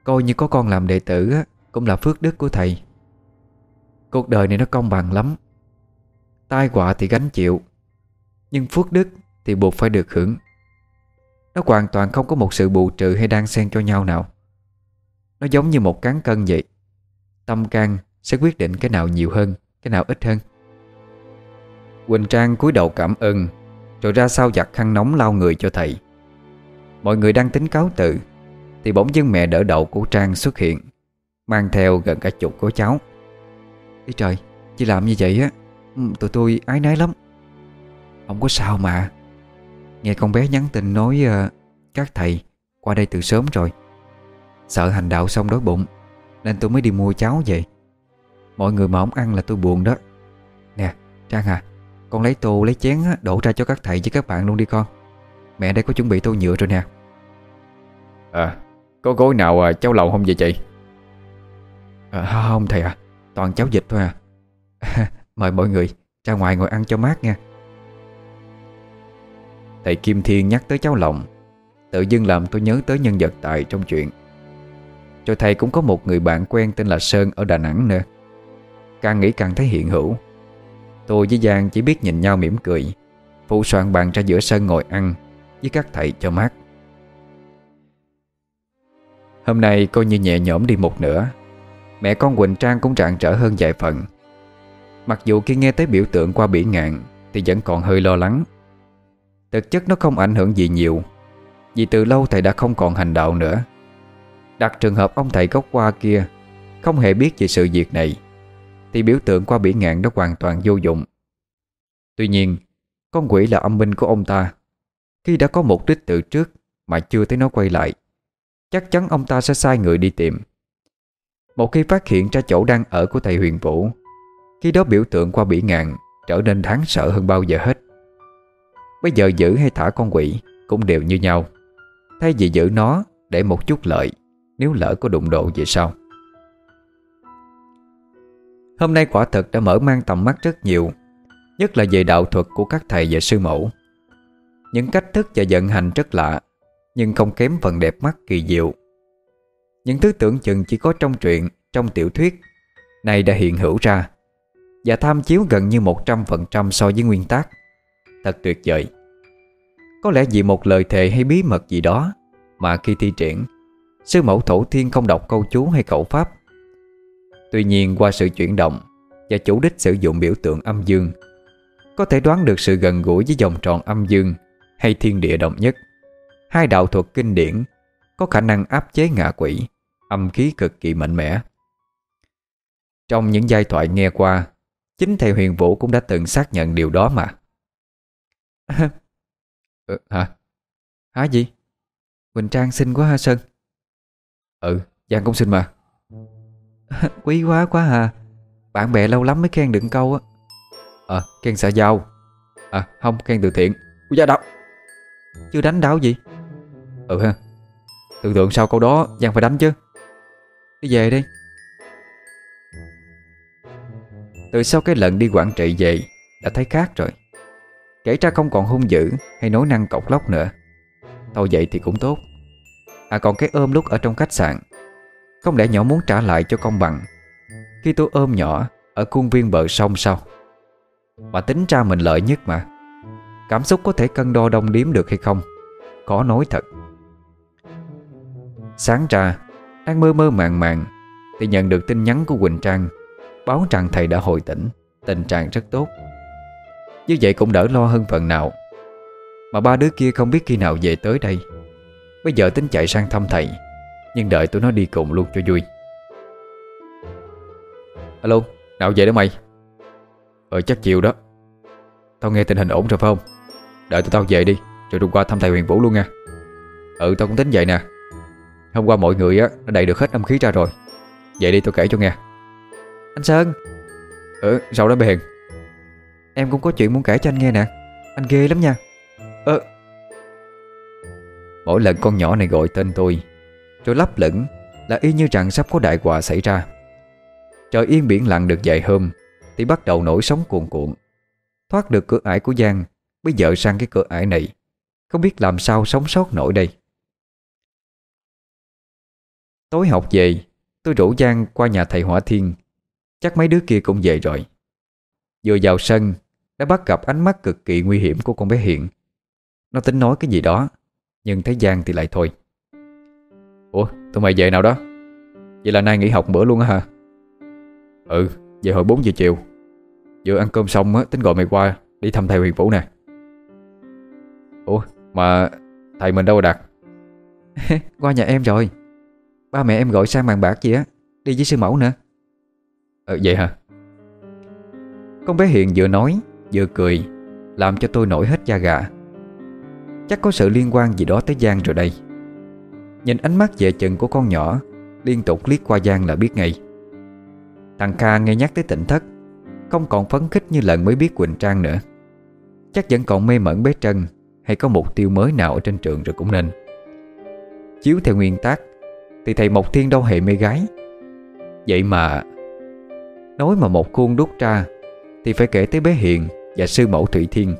Coi như có con làm đệ tử Cũng là phước đức của thầy. Cuộc đời này nó công bằng lắm. Tai họa thì gánh chịu, Nhưng phước đức thì buộc phải được hưởng. Nó hoàn toàn không có một sự bù trừ hay đan xen cho nhau nào. Nó giống như một cán cân vậy. Tâm can sẽ quyết định cái nào nhiều hơn, Cái nào ít hơn. Quỳnh Trang cúi đầu cảm ơn, Rồi ra sau giặt khăn nóng lau người cho thầy. Mọi người đang tính cáo tự Thì bỗng dưng mẹ đỡ đầu của Trang xuất hiện, Mang theo gần cả chục của cháu. Ý trời, Chị làm như vậy á Tụi tôi ái nái lắm. Không có sao mà. Nghe con bé nhắn tin nói uh, Các thầy qua đây từ sớm rồi. Sợ hành đạo xong đói bụng Nên tôi mới đi mua cháo về. Mọi người mà không ăn là tôi buồn đó. Nè Trang à Con lấy tô lấy chén đổ ra cho các thầy với các bạn luôn đi con. Mẹ đây có chuẩn bị tô nhựa rồi nè. À Có gối nào à, cháu lầu không vậy chị? À, Không thầy à Toàn cháo dịch thôi à Mời mọi người ra ngoài ngồi ăn cho mát nha. Thầy Kim Thiên nhắc tới cháu lòng Tự dưng làm tôi nhớ tới nhân vật tài trong chuyện. Cho thầy cũng có một người bạn quen tên là Sơn ở Đà Nẵng nữa. Càng nghĩ càng thấy hiện hữu. Tôi với Giang chỉ biết nhìn nhau mỉm cười, Phụ soạn bàn ra giữa sân ngồi ăn Với các thầy cho mát. Hôm nay coi như nhẹ nhõm đi một nửa. Mẹ con Quỳnh Trang cũng trạng trở hơn vài phần. Mặc dù khi nghe tới biểu tượng qua bỉ ngạn, Thì vẫn còn hơi lo lắng. Thực chất nó không ảnh hưởng gì nhiều, Vì từ lâu thầy đã không còn hành đạo nữa. Đặt trường hợp ông thầy gốc qua kia Không hề biết về sự việc này, Thì biểu tượng qua bỉ ngạn đó hoàn toàn vô dụng. Tuy nhiên, Con quỷ là âm minh của ông ta. Khi đã có mục đích từ trước Mà chưa thấy nó quay lại, Chắc chắn ông ta sẽ sai người đi tìm. Một khi phát hiện ra chỗ đang ở của thầy huyền vũ khi đó biểu tượng qua bỉ ngạn Trở nên đáng sợ hơn bao giờ hết. Bây giờ giữ hay thả con quỷ Cũng đều như nhau. Thay vì giữ nó để một chút lợi, Nếu lỡ có đụng độ về sau. Hôm nay quả thật đã mở mang tầm mắt rất nhiều, Nhất là về đạo thuật của các thầy và sư mẫu. Những cách thức và vận hành rất lạ, Nhưng không kém phần đẹp mắt kỳ diệu. Những thứ tưởng chừng chỉ có trong truyện, Trong tiểu thuyết, Này đã hiện hữu ra. Và tham chiếu gần như 100% so với nguyên tác. Thật tuyệt vời. Có lẽ vì một lời thề hay bí mật gì đó Mà khi thi triển, Sư mẫu thổ thiên không đọc câu chú hay khẩu pháp. Tuy nhiên, qua sự chuyển động Và chủ đích sử dụng biểu tượng âm dương, Có thể đoán được sự gần gũi với vòng tròn âm dương Hay thiên địa đồng nhất. Hai đạo thuật kinh điển Có khả năng áp chế ngạ quỷ, Âm khí cực kỳ mạnh mẽ. Trong những giai thoại nghe qua Chính thầy huyền vũ cũng đã từng xác nhận điều đó mà. Ừ, Hả? Hả gì? Quỳnh Trang xinh quá ha Sơn. Ừ, Giang cũng xinh mà. Quý quá quá hà. Bạn bè lâu lắm mới khen đựng câu á. Ờ, à, khen xã giao. À, không, khen từ thiện. Ui da đau. Chưa đánh đau gì? Ừ ha. Tưởng tượng sau câu đó Giang phải đánh chứ. Đi về đi. Từ sau cái lần đi quản Trị về, Đã thấy khác rồi. Kể ra không còn hung dữ Hay nói năng cọc lóc nữa. Thôi vậy thì cũng tốt. À còn cái ôm lúc ở trong khách sạn. Không lẽ nhỏ muốn trả lại cho công bằng? Khi tôi ôm nhỏ, Ở khuôn viên bờ sông sao? Mà tính ra mình lợi nhất mà. Cảm xúc có thể cân đo đong điếm được hay không? Có nói thật. Sáng ra, Đang mơ mơ màng màng, Thì nhận được tin nhắn của Quỳnh Trang. Báo rằng thầy đã hồi tỉnh Tình trạng rất tốt. Như vậy cũng đỡ lo hơn phần nào. Mà ba đứa kia không biết khi nào về tới đây. Bây giờ tính chạy sang thăm thầy Nhưng đợi tụi nó đi cùng luôn cho vui. Alo, nào về đó mày? Ờ chắc chiều đó. Tao nghe tình hình ổn rồi phải không? Đợi tụi tao về đi Rồi đừng qua thăm thầy Huyền Vũ luôn nha. Ừ tao cũng tính vậy nè. Hôm qua mọi người á đã đầy được hết âm khí ra rồi. Vậy đi tao kể cho nghe. Anh Sơn. Ừ sao đó Hiền? Em cũng có chuyện muốn kể cho anh nghe nè. Anh ghê lắm nha. Ờ Mỗi lần con nhỏ này gọi tên tôi Rồi lấp lửng Là y như rằng sắp có đại họa xảy ra. Trời yên biển lặng được vài hôm Thì bắt đầu nổi sóng cuồn cuộn. Thoát được cửa ải của Giang Mới dợ sang cái cửa ải này. Không biết làm sao sống sót nổi đây. Tối học về Tôi rủ Giang qua nhà thầy Hỏa Thiên Chắc mấy đứa kia cũng về rồi. Vừa vào sân Đã bắt gặp ánh mắt cực kỳ nguy hiểm của con bé Hiện Nó tính nói cái gì đó, Nhưng thấy Giang thì lại thôi. Ủa, tụi mày về nào đó? Vậy là nay nghỉ học bữa luôn á hả? Ừ về hồi 4 giờ chiều. Vừa ăn cơm xong á, tính gọi mày qua, Đi thăm thầy huyền vũ nè. Ủa, mà thầy mình đâu rồi Đạt? Qua nhà em rồi. Ba mẹ em gọi sang bàn bạc gì á, Đi với sư mẫu nữa. Ờ vậy hả? Con bé Hiền vừa nói, Vừa cười, Làm cho tôi nổi hết da gà. Chắc có sự liên quan gì đó tới Giang rồi đây. Nhìn ánh mắt dè chừng của con nhỏ, Liên tục liếc qua Giang là biết ngay. Thằng Kha nghe nhắc tới tỉnh thất, Không còn phấn khích như lần mới biết Quỳnh Trang nữa. Chắc vẫn còn mê mẩn bé trân, Hay có mục tiêu mới nào ở trên trường rồi cũng nên. Chiếu theo nguyên tắc, Thì thầy Mộc Thiên đâu hề mê gái. Vậy mà Nói mà một khuôn đúc ra Thì phải kể tới bé Hiền Và sư mẫu Thủy Thiên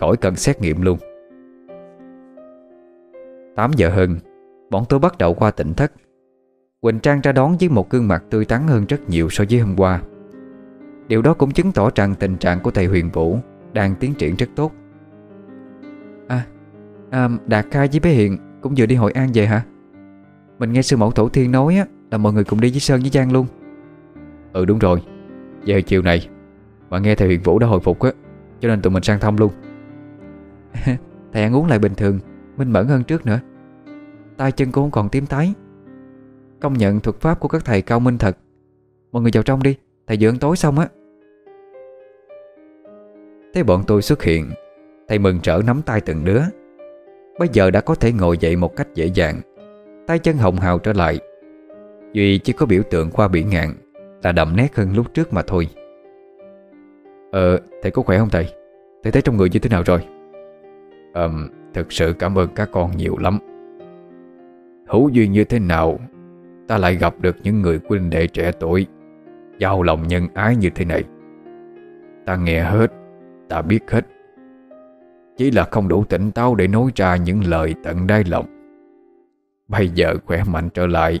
Khỏi cần xét nghiệm luôn. 8 giờ hơn Bọn tôi bắt đầu qua tỉnh thất. Quỳnh Trang ra đón với một gương mặt tươi tắn hơn rất nhiều so với hôm qua. Điều đó cũng chứng tỏ rằng tình trạng của thầy Huyền Vũ Đang tiến triển rất tốt. À, à Đạt Khai với bé Hiền Cũng vừa đi Hội An về hả? Mình nghe sư mẫu Thổ Thiên nói á, Là mọi người cùng đi với Sơn với Giang luôn. Ừ đúng rồi. Về chiều này, Mà nghe thầy Huyền Vũ đã hồi phục á, Cho nên tụi mình sang thăm luôn. Thầy ăn uống lại bình thường, Minh mẫn hơn trước nữa. Tay chân cũng không còn tím tái. Công nhận thuật pháp của các thầy cao minh thật. Mọi người vào trong đi, Thầy vừa ăn tối xong á. Thấy bọn tôi xuất hiện, Thầy mừng trở nắm tay từng đứa. Bây giờ đã có thể ngồi dậy một cách dễ dàng. Tay chân hồng hào trở lại. Duy chỉ có biểu tượng qua bỉ ngạn. Là đậm nét hơn lúc trước mà thôi. Ờ, thầy có khỏe không thầy? Thầy thấy trong người như thế nào rồi? Ờ thực sự cảm ơn các con nhiều lắm. Hữu duyên như thế nào Ta lại gặp được những người huynh đệ trẻ tuổi Giàu lòng nhân ái như thế này. Ta nghe hết Ta biết hết. Chỉ là không đủ tỉnh táo để nói ra những lời tận đáy lòng. Bây giờ khỏe mạnh trở lại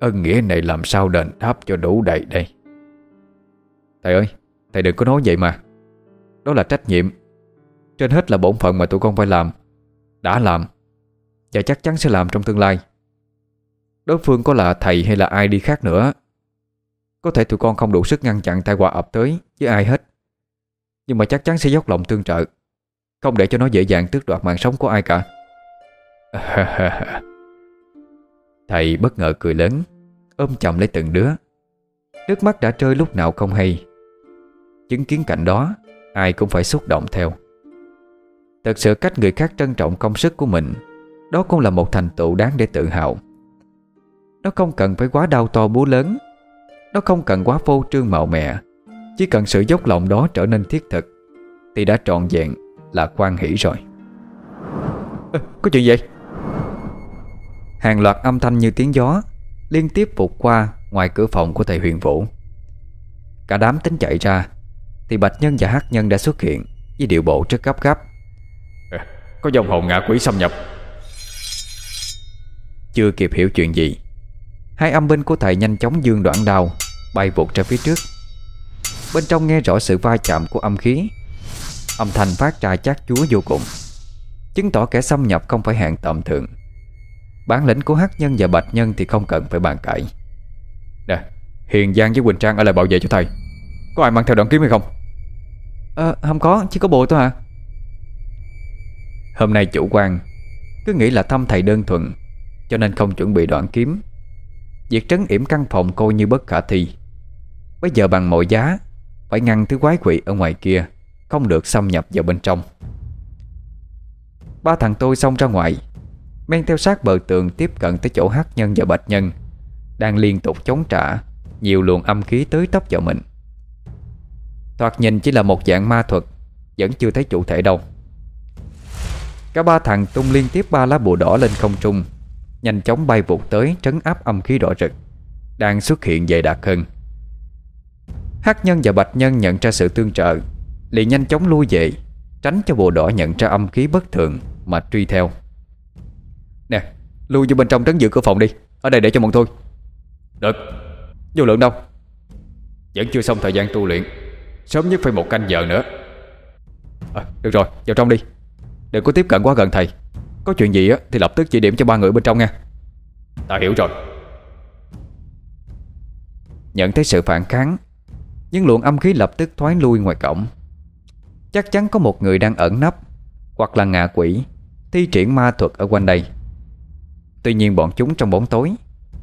Ân nghĩa này làm sao đền đáp cho đủ đầy đây? Thầy ơi, Thầy đừng có nói vậy mà. Đó là trách nhiệm. Trên hết là bổn phận mà tụi con phải làm, Đã làm, Và chắc chắn sẽ làm trong tương lai. Đối phương có là thầy hay là ai đi khác nữa, Có thể tụi con không đủ sức ngăn chặn tai họa ập tới Với ai hết. Nhưng mà chắc chắn sẽ dốc lòng tương trợ, Không để cho nó dễ dàng tước đoạt mạng sống của ai cả. Thầy bất ngờ cười lớn Ôm chầm lấy từng đứa. Nước mắt đã rơi lúc nào không hay. Chứng kiến cảnh đó Ai cũng phải xúc động theo. Thật sự cách người khác trân trọng công sức của mình Đó cũng là một thành tựu đáng để tự hào. Nó không cần phải quá đau to búa lớn Nó không cần quá phô trương mạo mẹ Chỉ cần sự dốc lòng đó trở nên thiết thực Thì đã trọn vẹn là quan hỷ rồi. À, Có chuyện gì Hàng loạt âm thanh như tiếng gió Liên tiếp vụt qua ngoài cửa phòng của thầy huyền vũ. Cả đám tính chạy ra Thì Bạch Nhân và Hắc Nhân đã xuất hiện Với điệu bộ rất gấp gáp. À, Có dòng hồn ngạ quỷ xâm nhập. Chưa kịp hiểu chuyện gì Hai âm binh của thầy nhanh chóng dương đoạn đao Bay vụt ra phía trước. Bên trong nghe rõ sự va chạm của âm khí Âm thanh phát ra chát chúa vô cùng Chứng tỏ kẻ xâm nhập không phải hạng tầm thường Bản lĩnh của Hắc Nhân và Bạch Nhân Thì không cần phải bàn cãi. Nè Hiền Giang với Quỳnh Trang ở lại bảo vệ cho thầy. Có ai mang theo đoạn kiếm hay không? Ờ không có chỉ có bộ thôi à. Hôm nay chủ quan Cứ nghĩ là thăm thầy đơn thuần Cho nên không chuẩn bị đoạn kiếm. Việc trấn yểm căn phòng coi như bất khả thi. Bây giờ bằng mọi giá Phải ngăn thứ quái quỷ ở ngoài kia Không được xâm nhập vào bên trong. Ba thằng tôi xông ra ngoài Men theo sát bờ tường tiếp cận tới chỗ hát nhân và bạch nhân, Đang liên tục chống trả, Nhiều luồng âm khí tới tấp vào mình. Thoạt nhìn chỉ là một dạng ma thuật, Vẫn chưa thấy chủ thể đâu. Cả ba thằng tung liên tiếp ba lá bùa đỏ lên không trung, Nhanh chóng bay vụt tới trấn áp âm khí đỏ rực, Đang xuất hiện dày đặc hơn. Hắc nhân và bạch nhân nhận ra sự tương trợ, liền nhanh chóng lui về, Tránh cho bùa đỏ nhận ra âm khí bất thường Mà truy theo lui vô bên trong trấn giữ cửa phòng đi. Ở đây để cho bọn tôi. Được. Vô lượng đâu? Vẫn chưa xong thời gian tu luyện. Sớm nhất phải một canh giờ nữa. À, Được rồi vào trong đi. Đừng có tiếp cận quá gần thầy. Có chuyện gì á thì lập tức chỉ điểm cho ba người bên trong nha. Ta hiểu rồi. Nhận thấy sự phản kháng Nhưng luồng âm khí lập tức thoái lui ngoài cổng. Chắc chắn có một người đang ẩn nấp Hoặc là ngạ quỷ Thi triển ma thuật ở quanh đây Tuy nhiên bọn chúng trong bóng tối,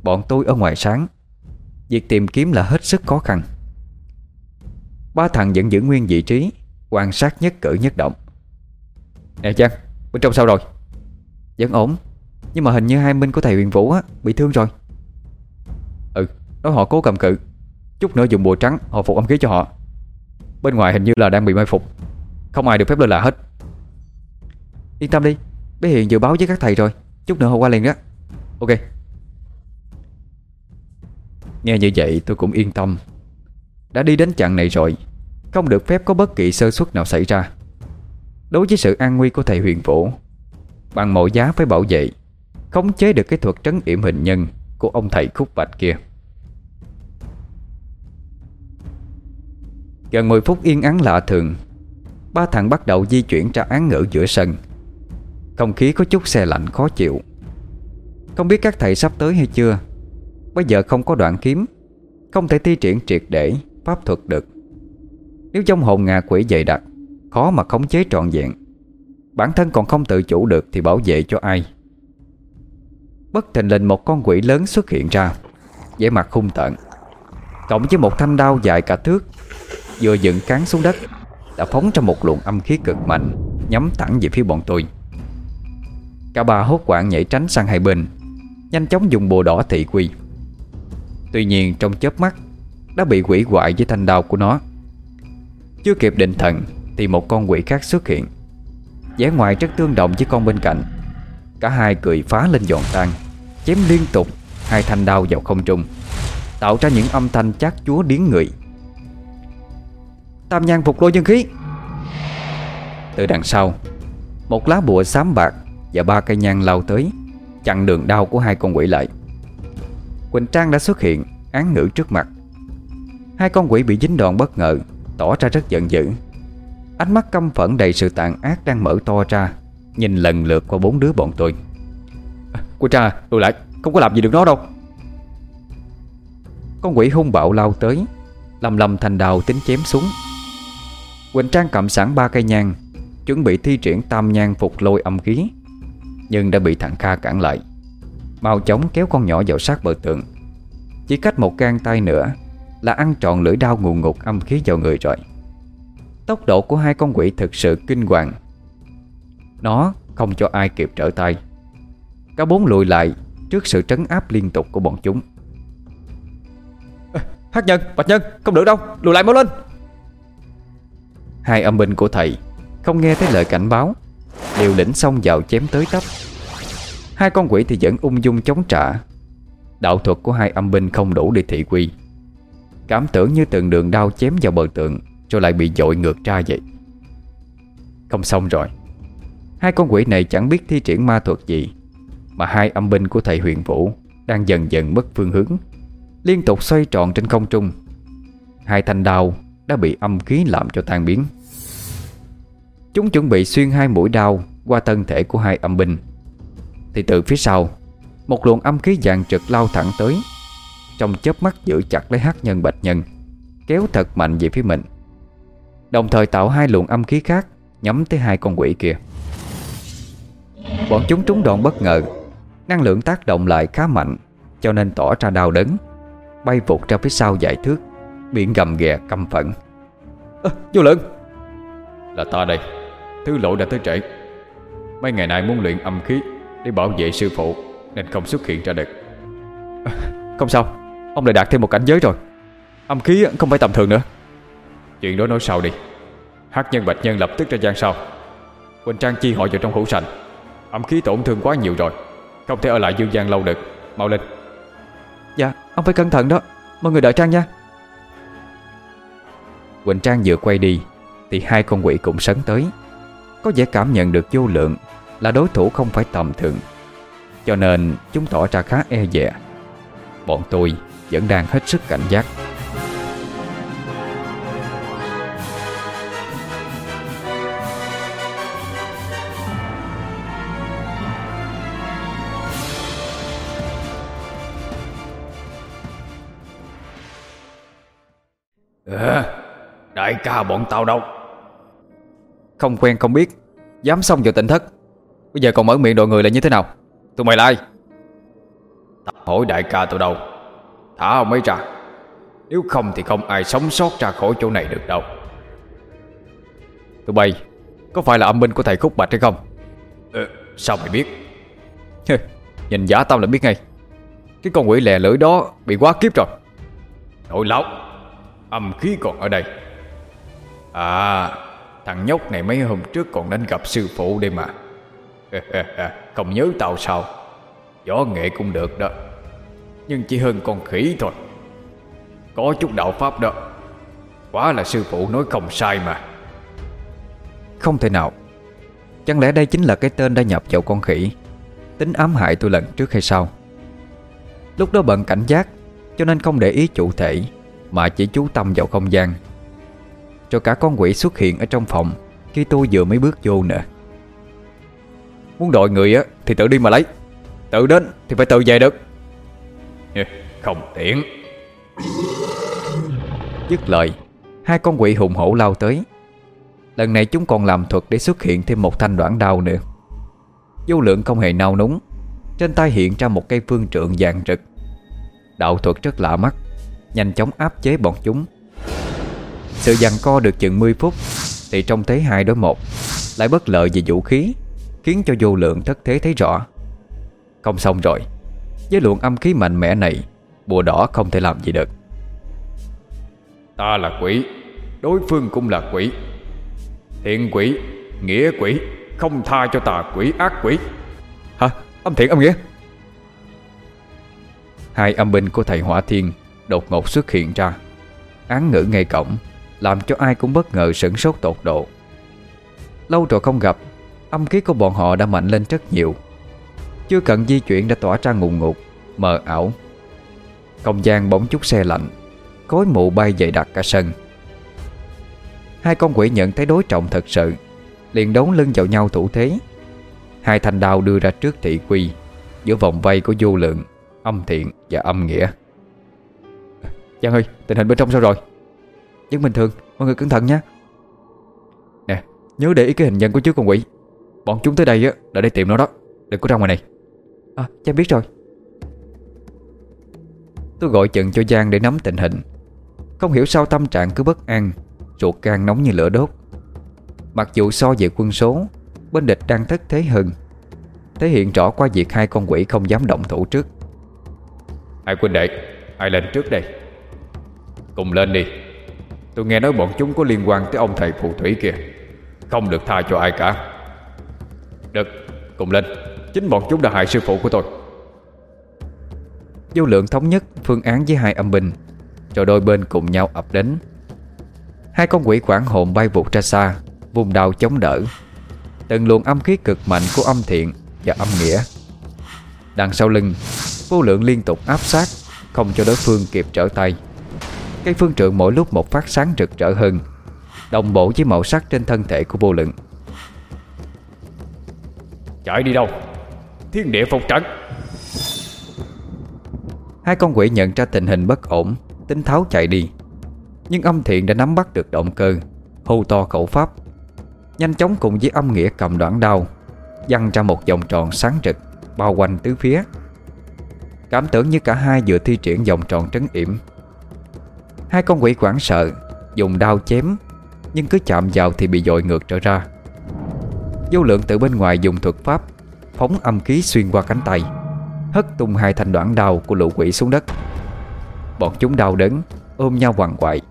Bọn tôi ở ngoài sáng. Việc tìm kiếm là hết sức khó khăn. Ba thằng vẫn giữ nguyên vị trí, Quan sát nhất cử nhất động. Nè Trang, Bên trong sao rồi? Vẫn ổn, Nhưng mà hình như hai minh của thầy huyền vũ á, Bị thương rồi. Ừ Nói họ cố cầm cự. Chút nữa dùng bùa trắng, Họ phục âm khí cho họ. Bên ngoài hình như là đang bị mai phục. Không ai được phép lơ là hết. Yên tâm đi, Bé Hiền dự báo với các thầy rồi. Chút nữa họ qua liền đó. Ok. Nghe như vậy, tôi cũng yên tâm. Đã đi đến chặng này rồi, Không được phép có bất kỳ sơ suất nào xảy ra. Đối với sự an nguy của thầy huyền vũ, Bằng mọi giá phải bảo vệ, Khống chế được cái thuật trấn yểm hình nhân Của ông thầy khúc bạch kia. Gần 10 phút yên ắng lạ thường, Ba thằng bắt đầu di chuyển ra án ngữ giữa sân. Không khí có chút xe lạnh khó chịu. Không biết các thầy sắp tới hay chưa. Bây giờ không có đoạn kiếm. Không thể thi triển triệt để Pháp thuật được. Nếu trong hồn ngà quỷ dày đặc, Khó mà khống chế trọn vẹn. Bản thân còn không tự chủ được Thì bảo vệ cho ai? Bất thình lình một con quỷ lớn xuất hiện ra, vẻ mặt hung tợn. Cộng với một thanh đao dài cả thước, Vừa dựng cán xuống đất, Đã phóng ra một luồng âm khí cực mạnh, Nhắm thẳng về phía bọn tôi. Cả ba hốt quảng nhảy tránh sang hai bên. Nhanh chóng dùng bùa đỏ thị quy. Tuy nhiên, trong chớp mắt, Đã bị quỷ hoại với thanh đao của nó. Chưa kịp định thần, Thì một con quỷ khác xuất hiện. Vẻ ngoài rất tương đồng với con bên cạnh. Cả hai cười phá lên giòn tan, Chém liên tục Hai thanh đao vào không trung, Tạo ra những âm thanh chát chúa điến người. Tam nhang phục lôi dương khí. Từ đằng sau, Một lá bùa xám bạc Và ba cây nhang lao tới. Chặn đường đao của hai con quỷ lại. Quỳnh Trang đã xuất hiện Án ngữ trước mặt. Hai con quỷ bị dính đòn bất ngờ Tỏ ra rất giận dữ. Ánh mắt căm phẫn đầy sự tàn ác đang mở to ra Nhìn lần lượt qua bốn đứa bọn tôi. Quỳnh Trang à, lùi lại Không có làm gì được nó đâu. Con quỷ hung bạo lao tới Lầm lầm thành đào tính chém xuống. Quỳnh Trang cầm sẵn ba cây nhang Chuẩn bị thi triển tam nhang phục lôi âm khí Nhưng đã bị thằng Kha cản lại. Mau chóng kéo con nhỏ vào sát bờ tường. Chỉ cách một gang tay nữa Là ăn trọn lưỡi đao ngùn ngục âm khí vào người rồi. Tốc độ của hai con quỷ thực sự kinh hoàng. Nó không cho ai kịp trở tay. Cả bốn lùi lại Trước sự trấn áp liên tục của bọn chúng. Hát nhân, bạch nhân, không được đâu Lùi lại mau lên. Hai âm binh của thầy Không nghe thấy lời cảnh báo Liều lĩnh xông vào chém tới tấp. Hai con quỷ thì vẫn ung dung chống trả. Đạo thuật của hai âm binh không đủ để thị quy. Cảm tưởng như từng đường đao chém vào bờ tượng, Rồi lại bị dội ngược ra vậy. Không xong rồi. Hai con quỷ này chẳng biết thi triển ma thuật gì, Mà hai âm binh của thầy huyền vũ Đang dần dần mất phương hướng, Liên tục xoay tròn trên không trung. Hai thanh đao đã bị âm khí làm cho tan biến. Chúng chuẩn bị xuyên hai mũi đao Qua thân thể của hai âm binh. Thì từ phía sau Một luồng âm khí vàng trực lao thẳng tới Trong chớp mắt giữ chặt lấy hắc nhân bạch nhân Kéo thật mạnh về phía mình. Đồng thời tạo hai luồng âm khí khác Nhắm tới hai con quỷ kia. Bọn chúng trúng đòn bất ngờ Năng lượng tác động lại khá mạnh Cho nên tỏ ra đau đớn Bay vụt ra phía sau giải thước Biển gầm ghè căm phẫn. À, Vô lượng! Là ta đây. Thứ lộ đã tới trễ. Mấy ngày nay muốn luyện âm khí Để bảo vệ sư phụ Nên không xuất hiện ra được. À, Không sao Ông lại đạt thêm một cảnh giới rồi. Âm khí không phải tầm thường nữa. Chuyện đó nói sau đi. Hắc nhân bạch nhân lập tức ra gian sau. Quỳnh Trang chi họ vào trong hữu sành. Âm khí tổn thương quá nhiều rồi. Không thể ở lại dương gian lâu được. Mau lên. Dạ ông phải cẩn thận đó. Mọi người đợi Trang nha. Quỳnh Trang vừa quay đi Thì hai con quỷ cũng sấn tới có vẻ cảm nhận được vô lượng Là đối thủ không phải tầm thường. Cho nên chúng tỏ ra khá e dè. Bọn tôi vẫn đang hết sức cảnh giác. À, Đại ca bọn tao đâu? Không quen không biết. Dám xông vào tỉnh thất. Bây giờ còn mở miệng đội người là như thế nào? Tụi mày là ai? Tao hỏi đại ca tụi đâu? Thả ông ấy ra. Nếu không thì không ai sống sót ra khỏi chỗ này được đâu. Tụi bay Có phải là âm binh của thầy Khúc Bạch hay không? Ừ, Sao mày biết? Nhìn giả tao là biết ngay. Cái con quỷ lè lưỡi đó bị quá kiếp rồi. Nội lão Âm khí còn ở đây. À Thằng nhóc này mấy hôm trước còn đến gặp sư phụ đây mà. Không nhớ tao sao? Võ nghệ cũng được đó. Nhưng chỉ hơn con khỉ thôi. Có chút đạo pháp đó. Quá là sư phụ nói không sai mà. Không thể nào. Chẳng lẽ đây chính là cái tên đã nhập vào con khỉ? Tính ám hại tôi lần trước hay sao? Lúc đó bận cảnh giác, Cho nên không để ý chủ thể, Mà chỉ chú tâm vào không gian. Cho cả con quỷ xuất hiện ở trong phòng, Khi tôi vừa mới bước vô nữa Muốn đội người á, thì tự đi mà lấy. Tự đến thì phải tự về được. Không tiện. Dứt lời, Hai con quỷ hùng hổ lao tới. Lần này chúng còn làm thuật để xuất hiện thêm một thanh đoạn đao nữa. Vô lượng không hề nao núng, Trên tay hiện ra một cây phương trượng vàng rực. Đạo thuật rất lạ mắt, Nhanh chóng áp chế bọn chúng. Sự giằng co được chừng 10 phút Thì trong thế hai đối một Lại bất lợi về vũ khí Khiến cho vô lượng thất thế thấy rõ. Không xong rồi Với luồng âm khí mạnh mẽ này Bùa đỏ không thể làm gì được. Ta là quỷ Đối phương cũng là quỷ. Thiện quỷ Nghĩa quỷ Không tha cho tà quỷ ác quỷ. Hả? Âm thiện âm nghĩa? Hai âm binh của thầy Hỏa Thiên Đột ngột xuất hiện ra Án ngữ ngay cổng làm cho ai cũng bất ngờ sửng sốt tột độ. Lâu rồi không gặp Âm khí của bọn họ đã mạnh lên rất nhiều. Chưa cần di chuyển đã tỏa ra ngùng ngụt, Mờ ảo. Không gian bỗng chút xe lạnh Khối mụ bay dày đặc cả sân. Hai con quỷ nhận thấy đối trọng thật sự Liền đón lưng vào nhau thủ thế. Hai thanh đao đưa ra trước thị quy Giữa vòng vây của vô lượng Âm thiện và âm nghĩa. Giang ơi tình hình bên trong sao rồi? Vẫn bình thường. Mọi người cẩn thận nhé. Nè, nhớ để ý cái hình nhân của chú con quỷ. Bọn chúng tới đây á, là để tìm nó đó. Đừng có ra ngoài này. À Giang biết rồi. Tôi gọi chừng cho Giang để nắm tình hình. Không hiểu sao tâm trạng cứ bất an, Ruột gan nóng như lửa đốt. Mặc dù so về quân số, Bên địch đang thất thế hơn. Thể hiện rõ qua việc hai con quỷ không dám động thủ trước. Hai quân đệ, Ai lên trước đây? Cùng lên đi. Tôi nghe nói bọn chúng có liên quan tới ông thầy phù thủy kìa Không được tha cho ai cả. Được, Cùng lên. Chính bọn chúng đã hại sư phụ của tôi. Vô lượng thống nhất phương án với hai âm binh, Cho đôi bên cùng nhau ập đến. Hai con quỷ quảng hồn bay vụt ra xa, Vùng đào chống đỡ. Từng luồng âm khí cực mạnh của âm thiện Và âm nghĩa. Đằng sau lưng, Vô lượng liên tục áp sát, Không cho đối phương kịp trở tay. Cây phương trượng mỗi lúc một phát sáng rực rỡ hơn, Đồng bộ với màu sắc trên thân thể của vô lượng. Chạy đi đâu? Thiên địa phục trận. Hai con quỷ nhận ra tình hình bất ổn, Tính tháo chạy đi. Nhưng âm thiện đã nắm bắt được động cơ, Hô to khẩu pháp. Nhanh chóng cùng với âm nghĩa cầm đoạn đao, Dăng ra một vòng tròn sáng rực, Bao quanh tứ phía. Cảm tưởng như cả hai vừa thi triển vòng tròn trấn yểm Hai con quỷ quảng sợ, Dùng đao chém, Nhưng cứ chạm vào thì bị dội ngược trở ra. Vô lượng từ bên ngoài dùng thuật pháp, Phóng âm khí xuyên qua cánh tay, Hất tung hai thanh đoạn đao của lũ quỷ xuống đất. Bọn chúng đau đớn, Ôm nhau hoàng quại.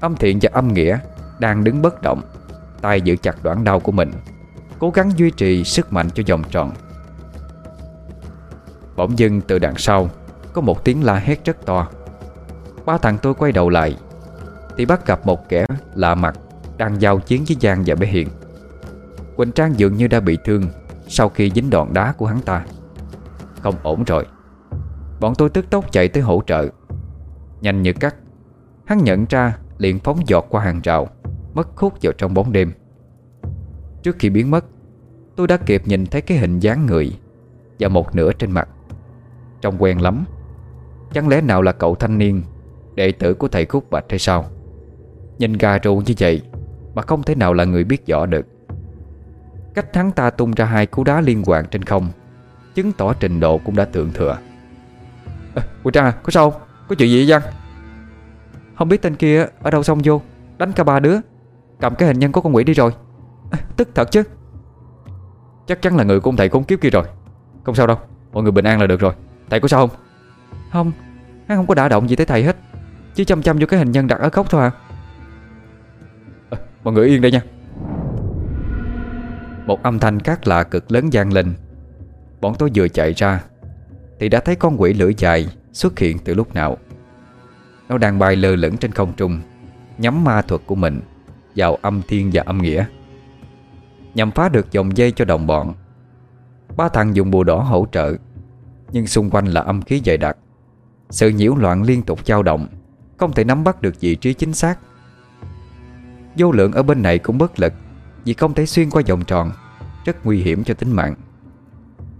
Âm thiện và âm nghĩa Đang đứng bất động, tay giữ chặt đoạn đao của mình, Cố gắng duy trì sức mạnh cho vòng tròn. Bỗng dưng từ đằng sau, Có một tiếng la hét rất to. Ba thằng tôi quay đầu lại. Thì bắt gặp một kẻ lạ mặt Đang giao chiến với Giang và bé Hiền. Quỳnh Trang dường như đã bị thương Sau khi dính đòn đá của hắn ta. Không ổn rồi. Bọn tôi tức tốc chạy tới hỗ trợ. Nhanh như cắt. Hắn nhận ra liền phóng giọt qua hàng rào, Mất khúc vào trong bóng đêm. Trước khi biến mất, Tôi đã kịp nhìn thấy cái hình dáng người Và một nửa trên mặt. Trông quen lắm. Chẳng lẽ nào là cậu thanh niên Đệ tử của thầy Khúc Bạch hay sao? Nhìn gà rù như vậy Mà không thể nào là người biết rõ được. Cách hắn ta tung ra hai cú đá liên hoàn trên không Chứng tỏ trình độ cũng đã tượng thừa. À, Quỳ Trang có sao không? Có chuyện gì vậy Giang? Không biết tên kia ở đâu xong vô Đánh cả ba đứa. Cầm cái hình nhân của con quỷ đi rồi. À, Tức thật chứ. Chắc chắn là người của ông thầy khốn kiếp kia rồi. Không sao đâu Mọi người bình an là được rồi. Thầy có sao không? Không Hắn không có đả động gì tới thầy hết chứ chăm chăm vô cái hình nhân đặt ở góc thôi à, à Mọi người yên đây nha. Một âm thanh cát lạ cực lớn gian lên. Bọn tôi vừa chạy ra Thì đã thấy con quỷ lưỡi dài Xuất hiện từ lúc nào. Nó đang bay lơ lửng trên không trung Nhắm ma thuật của mình Vào âm thiên và âm nghĩa. Nhằm phá được dòng dây cho đồng bọn Ba thằng dùng bùa đỏ hỗ trợ Nhưng xung quanh là âm khí dày đặc. Sự nhiễu loạn liên tục dao động không thể nắm bắt được vị trí chính xác. Vô lượng ở bên này cũng bất lực Vì không thể xuyên qua vòng tròn Rất nguy hiểm cho tính mạng.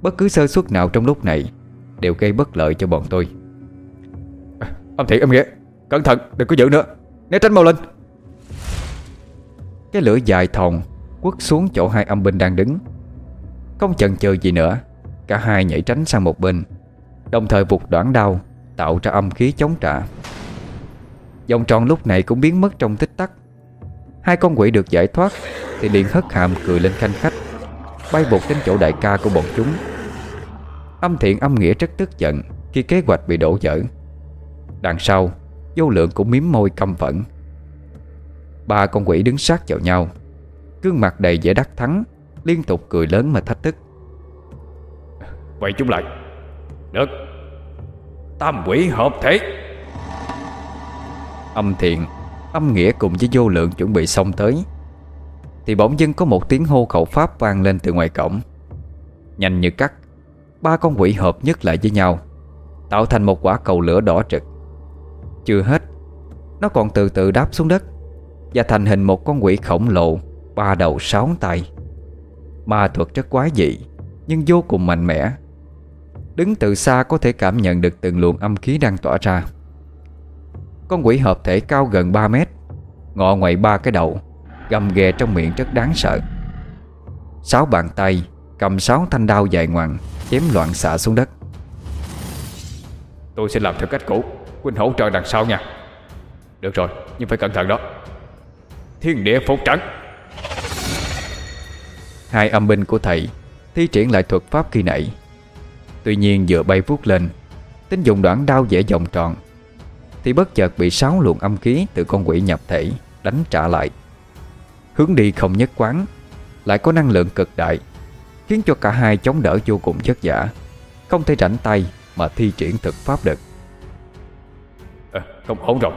Bất cứ sơ suất nào trong lúc này Đều gây bất lợi cho bọn tôi. À, Âm thiện âm nghĩa Cẩn thận đừng có giữ nữa. Né tránh mau lên. Cái lửa dài thòng Quất xuống chỗ hai âm binh đang đứng. Không chần chừ gì nữa Cả hai nhảy tránh sang một bên Đồng thời vụt đoạn đau Tạo ra âm khí chống trả Vòng tròn lúc này cũng biến mất trong tích tắc. Hai con quỷ được giải thoát, Thì liền hất hàm cười lên khanh khách, Bay bột đến chỗ đại ca của bọn chúng. Âm thiện âm nghĩa rất tức giận Khi kế hoạch bị đổ dở Đằng sau, Vô lượng cũng miếm môi căm phẫn. Ba con quỷ đứng sát vào nhau, Gương mặt đầy vẻ đắc thắng, Liên tục cười lớn mà thách thức. Vậy chúng lại. Được. Tam quỷ hợp thể. Âm thiện, Âm nghĩa cùng với vô lượng chuẩn bị xong tới. Thì bỗng dưng có một tiếng hô khẩu pháp vang lên từ ngoài cổng. Nhanh như cắt, Ba con quỷ hợp nhất lại với nhau, Tạo thành một quả cầu lửa đỏ trực. Chưa hết, Nó còn từ từ đáp xuống đất Và thành hình một con quỷ khổng lồ, Ba đầu sáu tay. Ma thuật rất quái dị, Nhưng vô cùng mạnh mẽ. Đứng từ xa có thể cảm nhận được từng luồng âm khí đang tỏa ra. Con quỷ hợp thể cao gần 3 mét Ngọ ngoại ba cái đầu Gầm ghè trong miệng rất đáng sợ. Sáu bàn tay Cầm sáu thanh đao dài ngoằng Chém loạn xạ xuống đất. Tôi sẽ làm theo cách cũ Quỳnh hỗ trợ đằng sau nha. Được rồi nhưng phải cẩn thận đó. Thiên địa phục trận Hai âm binh của thầy Thi triển lại thuật pháp khi nãy. Tuy nhiên vừa bay vút lên Tính dùng đoạn đao vẽ vòng tròn Thì bất chợt bị sáu luồng âm khí Từ con quỷ nhập thể đánh trả lại. Hướng đi không nhất quán Lại có năng lượng cực đại Khiến cho cả hai chống đỡ vô cùng chất giả Không thể rảnh tay Mà thi triển thực pháp được. À, Không ổn rồi.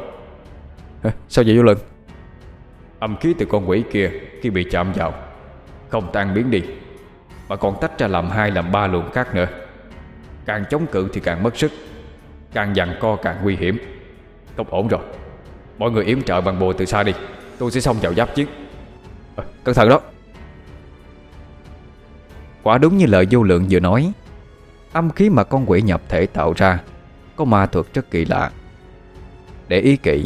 À, Sao vậy vô lượng Âm khí từ con quỷ kia Khi bị chạm vào Không tan biến đi Mà còn tách ra làm hai làm ba luồng khác nữa. Càng chống cự thì càng mất sức Càng dằn co càng nguy hiểm không ổn rồi. Mọi người yểm trợ bằng bùa từ xa đi. Tôi sẽ xông vào giáp chiến. À, Cẩn thận đó. Quả đúng như lời vô lượng vừa nói. Âm khí mà con quỷ nhập thể tạo ra Có ma thuật rất kỳ lạ. Để ý kỹ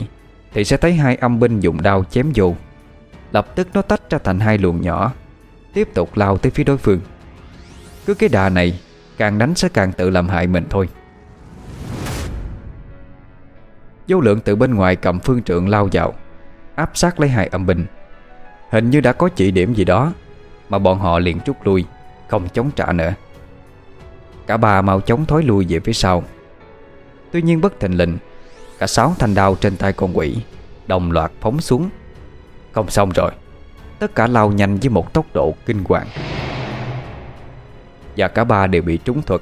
Thì sẽ thấy hai âm binh dùng đao chém vô. Lập tức nó tách ra thành hai luồng nhỏ Tiếp tục lao tới phía đối phương. Cứ cái đà này Càng đánh sẽ càng tự làm hại mình thôi. Vô lượng từ bên ngoài cầm phương trượng lao vào, Áp sát lấy hai âm binh. Hình như đã có chỉ điểm gì đó, Mà bọn họ liền rút lui, Không chống trả nữa. Cả ba mau chóng thối lui về phía sau. Tuy nhiên bất thình lình, Cả sáu thanh đao trên tay con quỷ Đồng loạt phóng xuống. Không xong rồi, Tất cả lao nhanh với một tốc độ kinh hoàng. Và cả ba đều bị trúng thuật,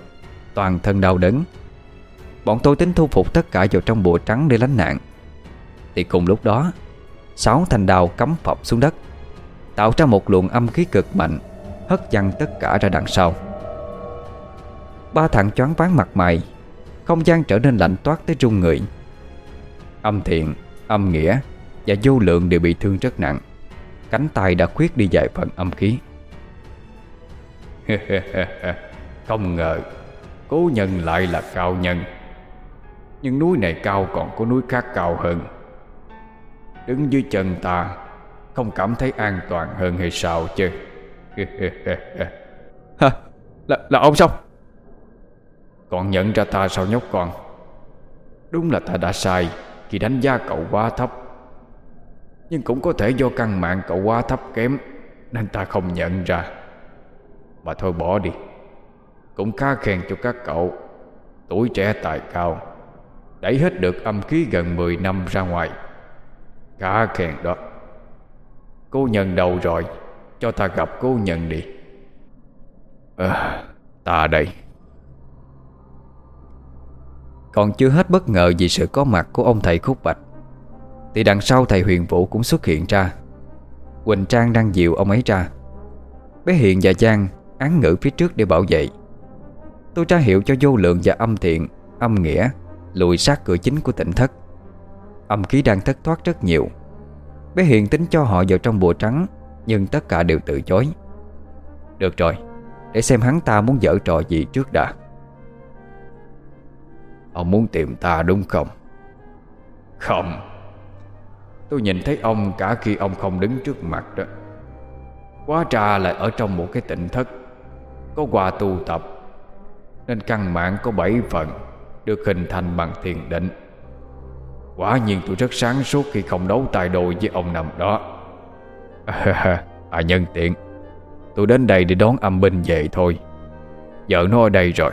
Toàn thân đau đớn. Bọn tôi tính thu phục tất cả vào trong bùa trắng để lánh nạn. Thì cùng lúc đó Sáu thanh đào cắm phập xuống đất Tạo ra một luồng âm khí cực mạnh Hất văng tất cả ra đằng sau. Ba thằng choáng váng mặt mày Không gian trở nên lạnh toát tới run người. Âm thiện, âm nghĩa Và vô lượng đều bị thương rất nặng. Cánh tay đã khuyết đi vài phần âm khí. Không ngờ Cố nhân lại là cao nhân. Nhưng núi này cao còn có núi khác cao hơn. Đứng dưới chân ta Không cảm thấy an toàn hơn hay sao chứ? Hả? Là, là ông sao? Còn nhận ra ta sao nhóc con? Đúng là ta đã sai Khi đánh giá cậu quá thấp. Nhưng cũng có thể do căn mạng cậu quá thấp kém Nên ta không nhận ra. Mà thôi bỏ đi. Cũng khá khen cho các cậu Tuổi trẻ tài cao Đẩy hết được âm khí gần 10 năm ra ngoài. Khá khen đó. Cô nhận đầu rồi Cho ta gặp cô nhận đi. À, Ta đây. Còn chưa hết bất ngờ vì sự có mặt của ông thầy Khúc Bạch Thì đằng sau thầy Huyền Vũ cũng xuất hiện ra. Quỳnh Trang đang dìu ông ấy ra. Bé Hiện và Giang án ngữ phía trước để bảo vệ. Tôi tra hiệu cho vô lượng và âm thiện Âm nghĩa. Lùi sát cửa chính của tỉnh thất. Âm khí đang thất thoát rất nhiều. Bé Hiền tính cho họ vào trong bùa trắng, Nhưng tất cả đều từ chối. Được rồi, Để xem hắn ta muốn dở trò gì trước đã. Ông muốn tìm ta đúng không? Không. Tôi nhìn thấy ông cả khi ông không đứng trước mặt đó. Quá ra lại ở trong một cái tỉnh thất, Có quà tu tập, Nên căn mạng có bảy phần. Được hình thành bằng thiền định. Quả nhiên tôi rất sáng suốt khi không đấu tài đôi với ông nằm đó. À nhân tiện. Tôi đến đây để đón âm binh về thôi. Vợ nó ở đây rồi.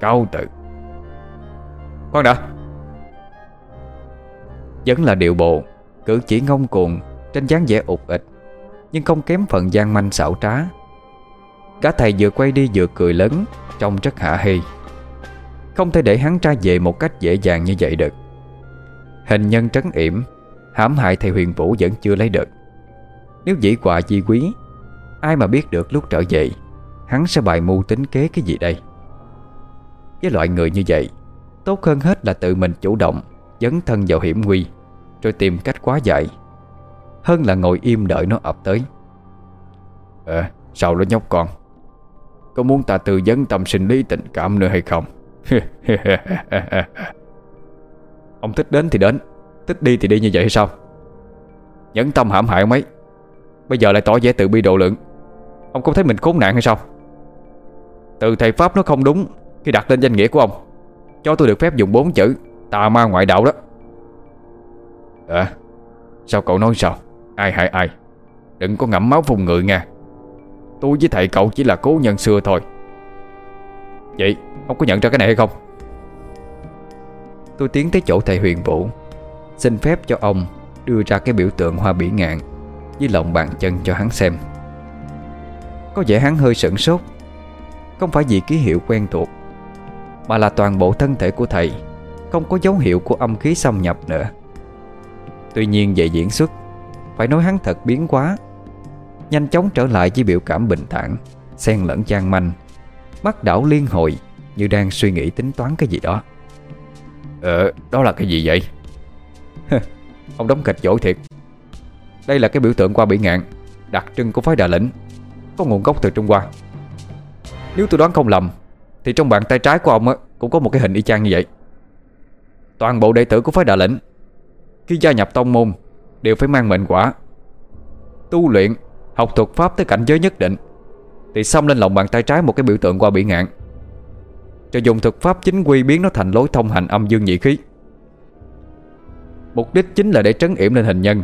Cao tự Khoan đã. Vẫn là điệu bộ, Cử chỉ ngông cuồng, Trên dáng vẻ ụt ịch, Nhưng không kém phần gian manh xảo trá. Cả thầy vừa quay đi vừa cười lớn, Trông rất hạ hê. Không thể để hắn ra về một cách dễ dàng như vậy được. Hình nhân trấn yểm, hãm hại thầy huyền vũ vẫn chưa lấy được. Nếu dĩ quà di quý, Ai mà biết được lúc trở về, Hắn sẽ bài mưu tính kế cái gì đây? Với loại người như vậy, Tốt hơn hết là tự mình chủ động, Dấn thân vào hiểm nguy, Rồi tìm cách quá dại Hơn là ngồi im đợi nó ập tới. Ờ sao nó nhóc con? Có muốn ta tư vấn tâm sinh lý tình cảm nữa hay không? Ông thích đến thì đến, Thích đi thì đi như vậy hay sao? Nhẫn tâm hãm hại ông ấy, Bây giờ lại tỏ vẻ tự bi độ lượng. Ông không thấy mình khốn nạn hay sao? Từ thầy Pháp nó không đúng Khi đặt lên danh nghĩa của ông. Cho tôi được phép dùng bốn chữ, Tà ma ngoại đạo đó. À Sao cậu nói sao? Ai hại ai? Đừng có ngậm máu phun người nha Tôi với thầy cậu chỉ là cố nhân xưa thôi. Vậy ông có nhận ra cái này hay không? Tôi tiến tới chỗ thầy huyền vũ, Xin phép cho ông Đưa ra cái biểu tượng hoa bỉ ngạn Với lòng bàn chân cho hắn xem. Có vẻ hắn hơi sửng sốt, Không phải vì ký hiệu quen thuộc, Mà là toàn bộ thân thể của thầy Không có dấu hiệu của âm khí xâm nhập nữa. Tuy nhiên về diễn xuất, Phải nói hắn thật biến quá Nhanh chóng trở lại với biểu cảm bình thản, Xen lẫn trang manh, Mắt đảo liên hồi như đang suy nghĩ tính toán cái gì đó. Ờ, đó là cái gì vậy? Ông đóng kịch dỗi thiệt. Đây là cái biểu tượng qua bỉ ngạn Đặc trưng của phái Đà Lĩnh Có nguồn gốc từ Trung Hoa. Nếu tôi đoán không lầm Thì trong bàn tay trái của ông cũng có một cái hình y chang như vậy. Toàn bộ đệ tử của phái Đà Lĩnh Khi gia nhập tông môn Đều phải mang mệnh quả. Tu luyện Học thuật pháp tới cảnh giới nhất định Thì xông lên lòng bàn tay trái một cái biểu tượng qua bỉ ngạn cho dùng thực pháp chính quy biến nó thành lối thông hành âm dương nhị khí. Mục đích chính là để trấn yểm lên hình nhân,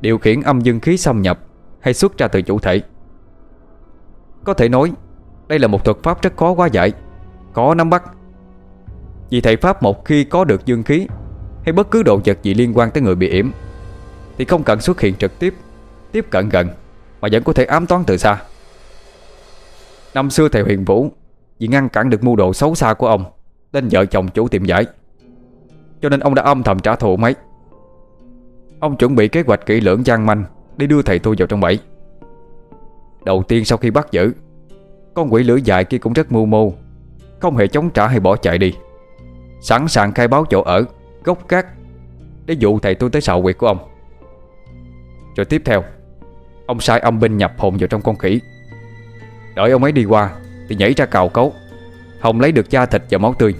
Điều khiển âm dương khí xâm nhập Hay xuất ra từ chủ thể. Có thể nói, Đây là một thuật pháp rất khó quá giải, Khó nắm bắt. Vì thầy Pháp một khi có được dương khí Hay bất cứ đồ vật gì liên quan tới người bị yểm, Thì không cần xuất hiện trực tiếp Tiếp cận gần, Mà vẫn có thể ám toán từ xa. Năm xưa thầy Huyền Vũ vì ngăn cản được mưu đồ xấu xa của ông, Nên vợ chồng chủ tiệm giải. Cho nên ông đã âm thầm trả thù mấy. Ông chuẩn bị kế hoạch kỹ lưỡng gian manh Để đưa thầy tôi vào trong bẫy. Đầu tiên sau khi bắt giữ, Con quỷ lưỡi dài kia cũng rất mưu mô, Không hề chống trả hay bỏ chạy đi. Sẵn sàng khai báo chỗ ở, Gốc cát Để dụ thầy tôi tới sào quyệt của ông. Rồi tiếp theo, Ông sai âm binh nhập hồn vào trong con khỉ. Đợi ông ấy đi qua thì nhảy ra cào cấu. Hồng lấy được da thịt và máu tươi,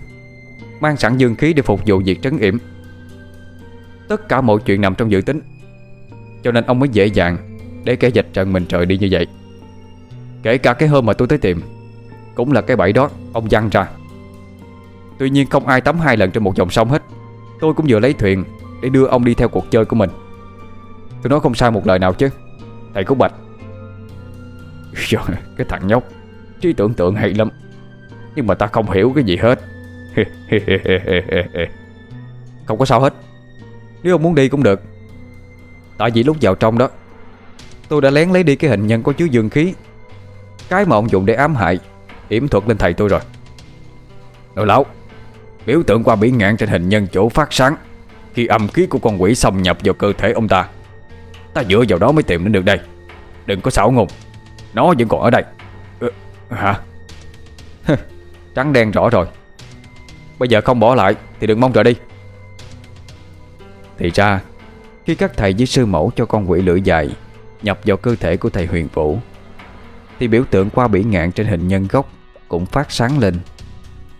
Mang sẵn dương khí để phục vụ việc trấn yểm. Tất cả mọi chuyện nằm trong dự tính, Cho nên ông mới dễ dàng Để kẻ dịch trận mình trời đi như vậy. Kể cả cái hôm mà tôi tới tìm, Cũng là cái bẫy đó Ông văng ra. Tuy nhiên không ai tắm hai lần trên một dòng sông hết, Tôi cũng vừa lấy thuyền Để đưa ông đi theo cuộc chơi của mình. Tôi nói không sai một lời nào chứ, Thầy Cúc Bạch. Cái thằng nhóc. Trí tưởng tượng hay lắm. Nhưng mà ta không hiểu cái gì hết. Không có sao hết. Nếu ông muốn đi cũng được. Tại vì lúc vào trong đó, Tôi đã lén lấy đi cái hình nhân có chứa dương khí. Cái mà ông dùng để ám hại, Yểm thuật lên thầy tôi rồi. Nội lão, Biểu tượng qua bỉ ngạn trên hình nhân chỗ phát sáng, Khi âm khí của con quỷ xâm nhập vào cơ thể ông ta Ta dựa vào đó mới tìm đến được đây. Đừng có xảo ngôn, Nó vẫn còn ở đây. Hả? Trắng đen rõ rồi. Bây giờ không bỏ lại Thì đừng mong rời đi. Thì ra, Khi các thầy với sư mẫu cho con quỷ lưỡi dài Nhập vào cơ thể của thầy huyền vũ, Thì biểu tượng qua bỉ ngạn trên hình nhân gốc Cũng phát sáng lên,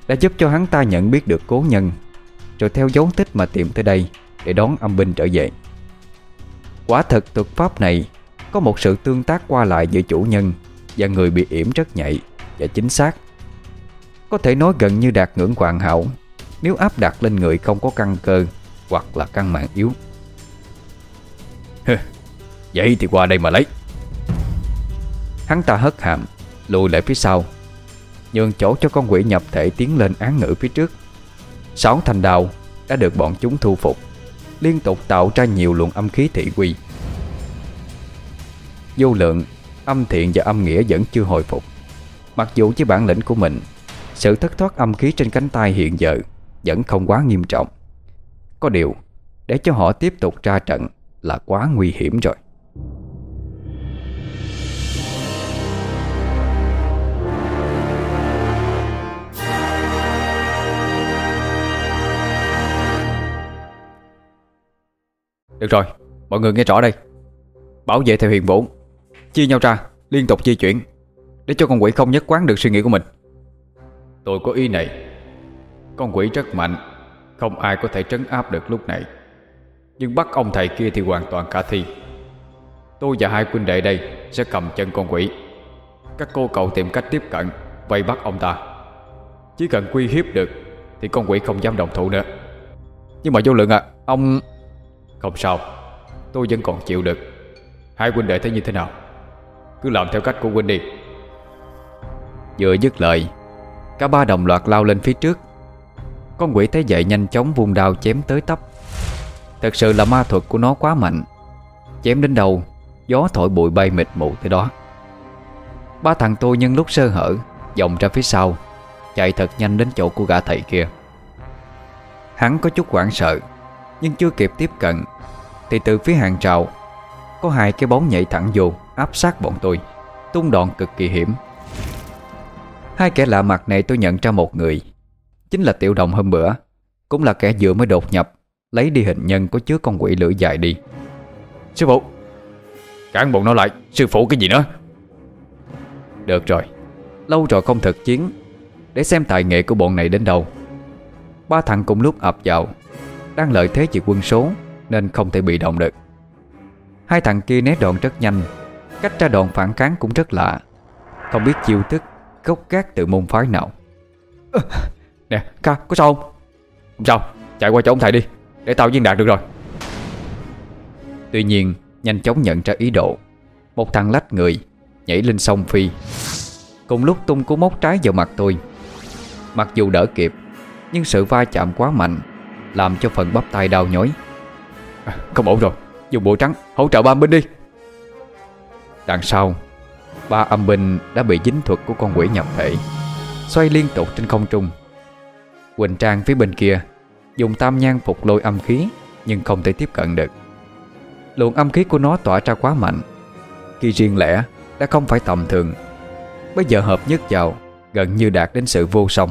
Đã giúp cho hắn ta nhận biết được cố nhân, Rồi theo dấu tích mà tìm tới đây Để đón âm binh trở về. Quả thật thuật pháp này Có một sự tương tác qua lại giữa chủ nhân và người bị yểm rất nhạy Và chính xác. Có thể nói gần như đạt ngưỡng hoàn hảo, Nếu áp đặt lên người không có căn cơ Hoặc là căn mạng yếu. Vậy thì qua đây mà lấy. Hắn ta hất hàm, Lùi lại phía sau, Nhường chỗ cho con quỷ nhập thể tiến lên án ngữ phía trước. Sáu thành đào Đã được bọn chúng thu phục, Liên tục tạo ra nhiều luồng âm khí thị quy Vô lượng Âm thiện và âm nghĩa vẫn chưa hồi phục. Mặc dù với bản lĩnh của mình Sự thất thoát âm khí trên cánh tay hiện giờ Vẫn không quá nghiêm trọng. Có điều Để cho họ tiếp tục ra trận Là quá nguy hiểm rồi. Được rồi, mọi người nghe rõ đây. Bảo vệ theo huyền vũ. Chia nhau ra, liên tục di chuyển Để cho con quỷ không nhất quán được suy nghĩ của mình. Tôi có ý này. Con quỷ rất mạnh Không ai có thể trấn áp được lúc này. Nhưng bắt ông thầy kia thì hoàn toàn khả thi. Tôi và hai huynh đệ đây Sẽ cầm chân con quỷ. Các cô cậu tìm cách tiếp cận Vây bắt ông ta. Chỉ cần quy hiếp được Thì con quỷ không dám đồng thủ nữa. Nhưng mà vô lượng à Ông không sao Tôi vẫn còn chịu được. Hai huynh đệ thấy như thế nào cứ làm theo cách của huynh đi. Vừa dứt lời, Cả ba đồng loạt lao lên phía trước. Con quỷ thấy vậy nhanh chóng vung đao chém tới tấp. Thật sự là ma thuật của nó quá mạnh. Chém đến đầu Gió thổi bụi bay mịt mù tới đó. Ba thằng tôi nhân lúc sơ hở Dòng ra phía sau, Chạy thật nhanh đến chỗ của gã thầy kia. Hắn có chút hoảng sợ, Nhưng chưa kịp tiếp cận, Thì từ phía hàng trào Có hai cái bóng nhảy thẳng vô. Áp sát bọn tôi. Tung đòn cực kỳ hiểm. Hai kẻ lạ mặt này tôi nhận ra một người. Chính là tiểu đồng hôm bữa. Cũng là kẻ vừa mới đột nhập Lấy đi hình nhân có chứa con quỷ lưỡi dài đi. Sư phụ! Cản bọn nó lại Sư phụ cái gì nữa? Được rồi. Lâu rồi không thực chiến. Để xem tài nghệ của bọn này đến đâu. Ba thằng cùng lúc ập vào. Đang lợi thế về quân số Nên không thể bị động được. Hai thằng kia né đòn rất nhanh Cách ra đòn phản kháng cũng rất lạ. Không biết chiêu thức Gốc gác từ môn phái nào. À, Nè ca có sao không? Không sao chạy qua chỗ ông thầy đi Để tao viên đạt được rồi. Tuy nhiên nhanh chóng nhận ra ý đồ. Một thằng lách người Nhảy lên sông phi. Cùng lúc tung cú móc trái vào mặt tôi. Mặc dù đỡ kịp Nhưng sự va chạm quá mạnh Làm cho phần bắp tay đau nhói. À, Không ổn rồi Dùng bộ trắng hỗ trợ ba binh đi Đằng sau, Ba âm binh đã bị dính thuật của con quỷ nhập thể, Xoay liên tục trên không trung. Quỳnh Trang phía bên kia Dùng tam nhang phục lôi âm khí Nhưng không thể tiếp cận được. Luồng âm khí của nó tỏa ra quá mạnh, Khi riêng lẻ đã không phải tầm thường. Bây giờ hợp nhất vào, Gần như đạt đến sự vô song.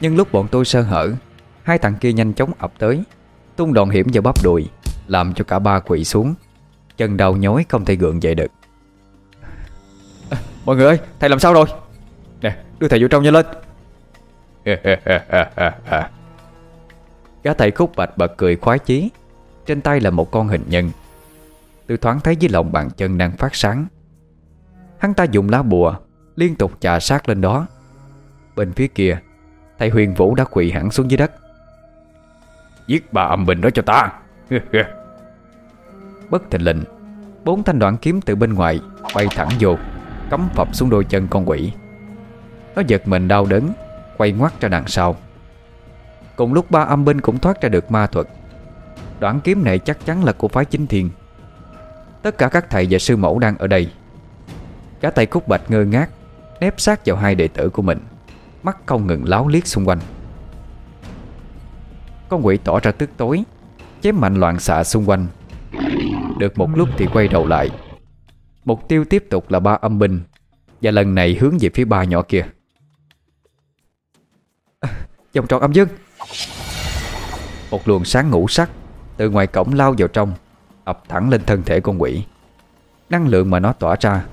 Nhưng lúc bọn tôi sơ hở, Hai thằng kia nhanh chóng ập tới, Tung đòn hiểm vào bắp đùi, Làm cho cả ba quỵ xuống. Chân đầu nhói không thể gượng dậy được. À, Mọi người ơi Thầy làm sao rồi? Nè đưa thầy vô trong nhanh lên. Gã thầy khúc bạch bật cười khoái chí. Trên tay là một con hình nhân. Tôi thoáng thấy dưới lòng bàn chân đang phát sáng. Hắn ta dùng lá bùa Liên tục chà sát lên đó. Bên phía kia Thầy huyền vũ đã quỳ hẳn xuống dưới đất. Giết bà âm bình đó cho ta Bất thình lình. Bốn thanh đoạn kiếm từ bên ngoài Bay thẳng vô, Cắm phập xuống đôi chân con quỷ. Nó giật mình đau đớn, Quay ngoắt ra đằng sau. Cùng lúc ba âm binh cũng thoát ra được ma thuật. Đoạn kiếm này chắc chắn là của phái chính thiên. Tất cả các thầy và sư mẫu đang ở đây. Cả tay cúc bạch ngơ ngác, Nép sát vào hai đệ tử của mình. Mắt không ngừng láo liếc xung quanh. Con quỷ tỏ ra tức tối, Chém mạnh loạn xạ xung quanh. Được một lúc thì quay đầu lại. Mục tiêu tiếp tục là ba âm binh Và lần này hướng về phía ba nhỏ kia. À, Vòng tròn âm dương. Một luồng sáng ngũ sắc Từ ngoài cổng lao vào trong ập thẳng lên thân thể con quỷ. Năng lượng mà nó tỏa ra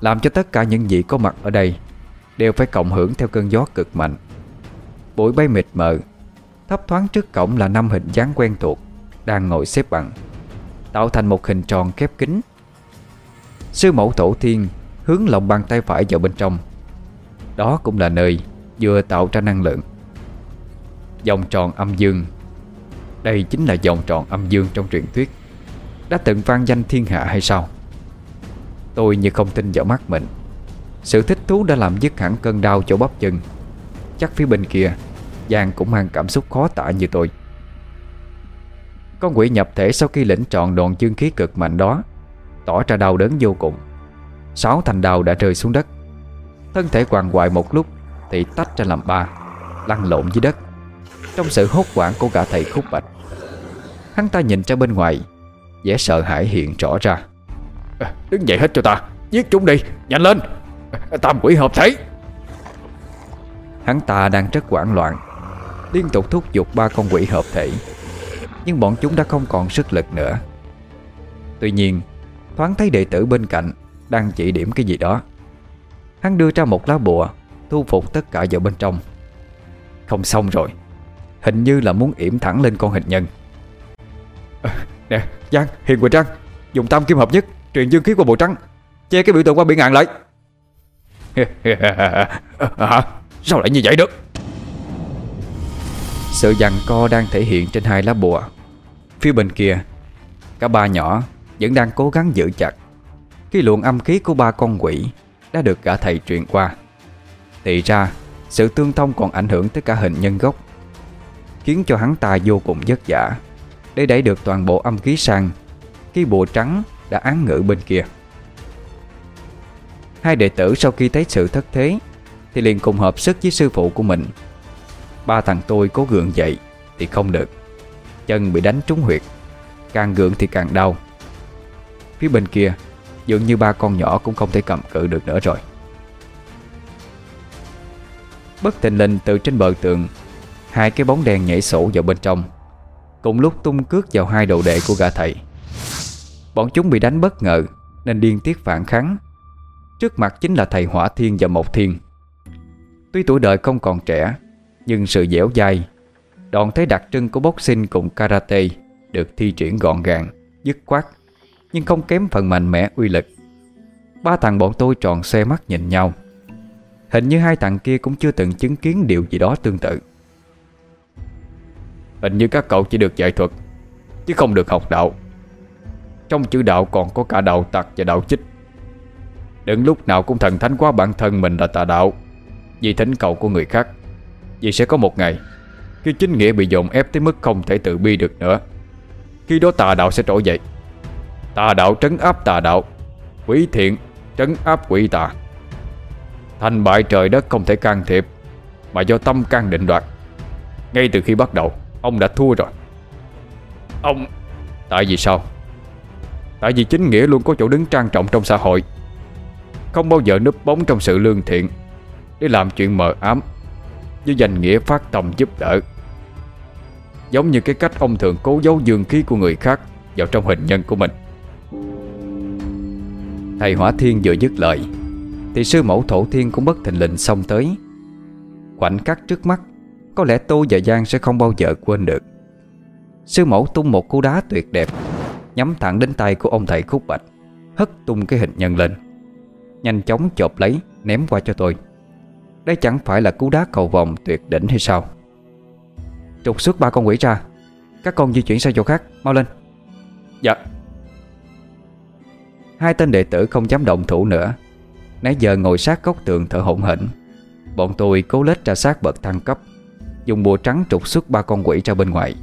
Làm cho tất cả những gì có mặt ở đây Đều phải cộng hưởng theo cơn gió cực mạnh. Bụi bay mịt mờ Thấp thoáng trước cổng là năm hình dáng quen thuộc Đang ngồi xếp bằng. Tạo thành một hình tròn khép kín. Sư mẫu tổ thiên Hướng lòng bàn tay phải vào bên trong. Đó cũng là nơi Vừa tạo ra năng lượng. Vòng tròn âm dương. Đây chính là vòng tròn âm dương trong truyền thuyết. Đã từng vang danh thiên hạ hay sao? Tôi như không tin vào mắt mình. Sự thích thú đã làm dứt hẳn cơn đau chỗ bắp chân. Chắc phía bên kia, Giang cũng mang cảm xúc khó tả như tôi. Con quỷ nhập thể sau khi lĩnh trọn đoạn dương khí cực mạnh đó Tỏ ra đau đớn vô cùng. Sáu thành đào đã rơi xuống đất. Thân thể quằn quại một lúc Thì tách ra làm ba Lăn lộn dưới đất. Trong sự hốt hoảng của cả thầy khúc bạch Hắn ta nhìn ra bên ngoài vẻ sợ hãi hiện rõ ra. À, Đứng dậy hết cho ta Giết chúng đi Nhanh lên. À, Tam quỷ hợp thể. Hắn ta đang rất hoảng loạn Liên tục thúc giục ba con quỷ hợp thể nhưng bọn chúng đã không còn sức lực nữa. Tuy nhiên Thoáng thấy đệ tử bên cạnh Đang chỉ điểm cái gì đó. Hắn đưa ra một lá bùa Thu phục tất cả vào bên trong. Không xong rồi Hình như là muốn yểm thẳng lên con hình nhân. À, Nè Giang, Hiền Quỳnh Trăng Dùng tam kim hợp nhất Truyền dương khí qua bộ trắng Che cái biểu tượng qua bị ngạn lại. Hả? Sao lại như vậy được? Sự giằng co đang thể hiện trên hai lá bùa. Phía bên kia, Cả ba nhỏ vẫn đang cố gắng giữ chặt. Khi luồng âm khí của ba con quỷ Đã được cả thầy truyền qua. Thì ra, Sự tương thông còn ảnh hưởng tới cả hình nhân gốc, Khiến cho hắn ta vô cùng vất vả để đẩy được toàn bộ âm khí sang Khi bùa trắng đã án ngữ bên kia. Hai đệ tử sau khi thấy sự thất thế Thì liền cùng hợp sức với sư phụ của mình. Ba thằng tôi cố gượng dậy Thì không được. Chân bị đánh trúng huyệt. Càng gượng thì càng đau. Phía bên kia, Dường như ba con nhỏ cũng không thể cầm cự được nữa rồi. Bất tình lình từ trên bờ tường, Hai cái bóng đèn nhảy sổ vào bên trong, Cùng lúc tung cước vào hai đầu đệ của gã thầy. Bọn chúng bị đánh bất ngờ, Nên điên tiết phản kháng. Trước mặt chính là thầy Hỏa Thiên và Mộc Thiên. Tuy tuổi đời không còn trẻ, Nhưng sự dẻo dai đoàn thấy đặc trưng của boxing cùng karate Được thi triển gọn gàng, Dứt khoát, Nhưng không kém phần mạnh mẽ uy lực. Ba thằng bọn tôi tròn xe mắt nhìn nhau. Hình như hai thằng kia cũng chưa từng chứng kiến điều gì đó tương tự. Hình như các cậu chỉ được dạy thuật, Chứ không được học đạo. Trong chữ đạo còn có cả đạo tặc và đạo chích. Đừng lúc nào cũng thần thánh quá bản thân mình là tà đạo. Vì thánh cầu của người khác, Vì sẽ có một ngày khi chính nghĩa bị dồn ép tới mức không thể tự bi được nữa. Khi đó tà đạo sẽ trỗi dậy. Tà đạo trấn áp tà đạo, Quỷ thiện trấn áp quỷ tà. Thành bại trời đất không thể can thiệp, Mà do tâm can định đoạt. Ngay từ khi bắt đầu, Ông đã thua rồi. Ông, Tại vì sao? Tại vì chính nghĩa luôn có chỗ đứng trang trọng trong xã hội. Không bao giờ núp bóng trong sự lương thiện Để làm chuyện mờ ám. Với danh nghĩa phát tâm giúp đỡ. Giống như cái cách ông thường cố giấu dương khí của người khác Vào trong hình nhân của mình. Thầy Hỏa Thiên vừa dứt lời, Thì sư mẫu thổ thiên cũng bất thình lình xông tới. Khoảnh khắc trước mắt, Có lẽ Tô và Giang sẽ không bao giờ quên được. Sư mẫu tung một cú đá tuyệt đẹp, Nhắm thẳng đến tay của ông thầy khúc bạch, Hất tung cái hình nhân lên. Nhanh chóng chộp lấy, Ném qua cho tôi. Đây chẳng phải là cú đá cầu vòng tuyệt đỉnh hay sao? Trục xuất ba con quỷ ra. Các con di chuyển sang chỗ khác. Mau lên. Dạ. Hai tên đệ tử không dám động thủ nữa. Nãy giờ ngồi sát góc tường thở hổn hển. Bọn tôi cố lết ra sát bậc thăng cấp Dùng bùa trắng trục xuất ba con quỷ ra bên ngoài.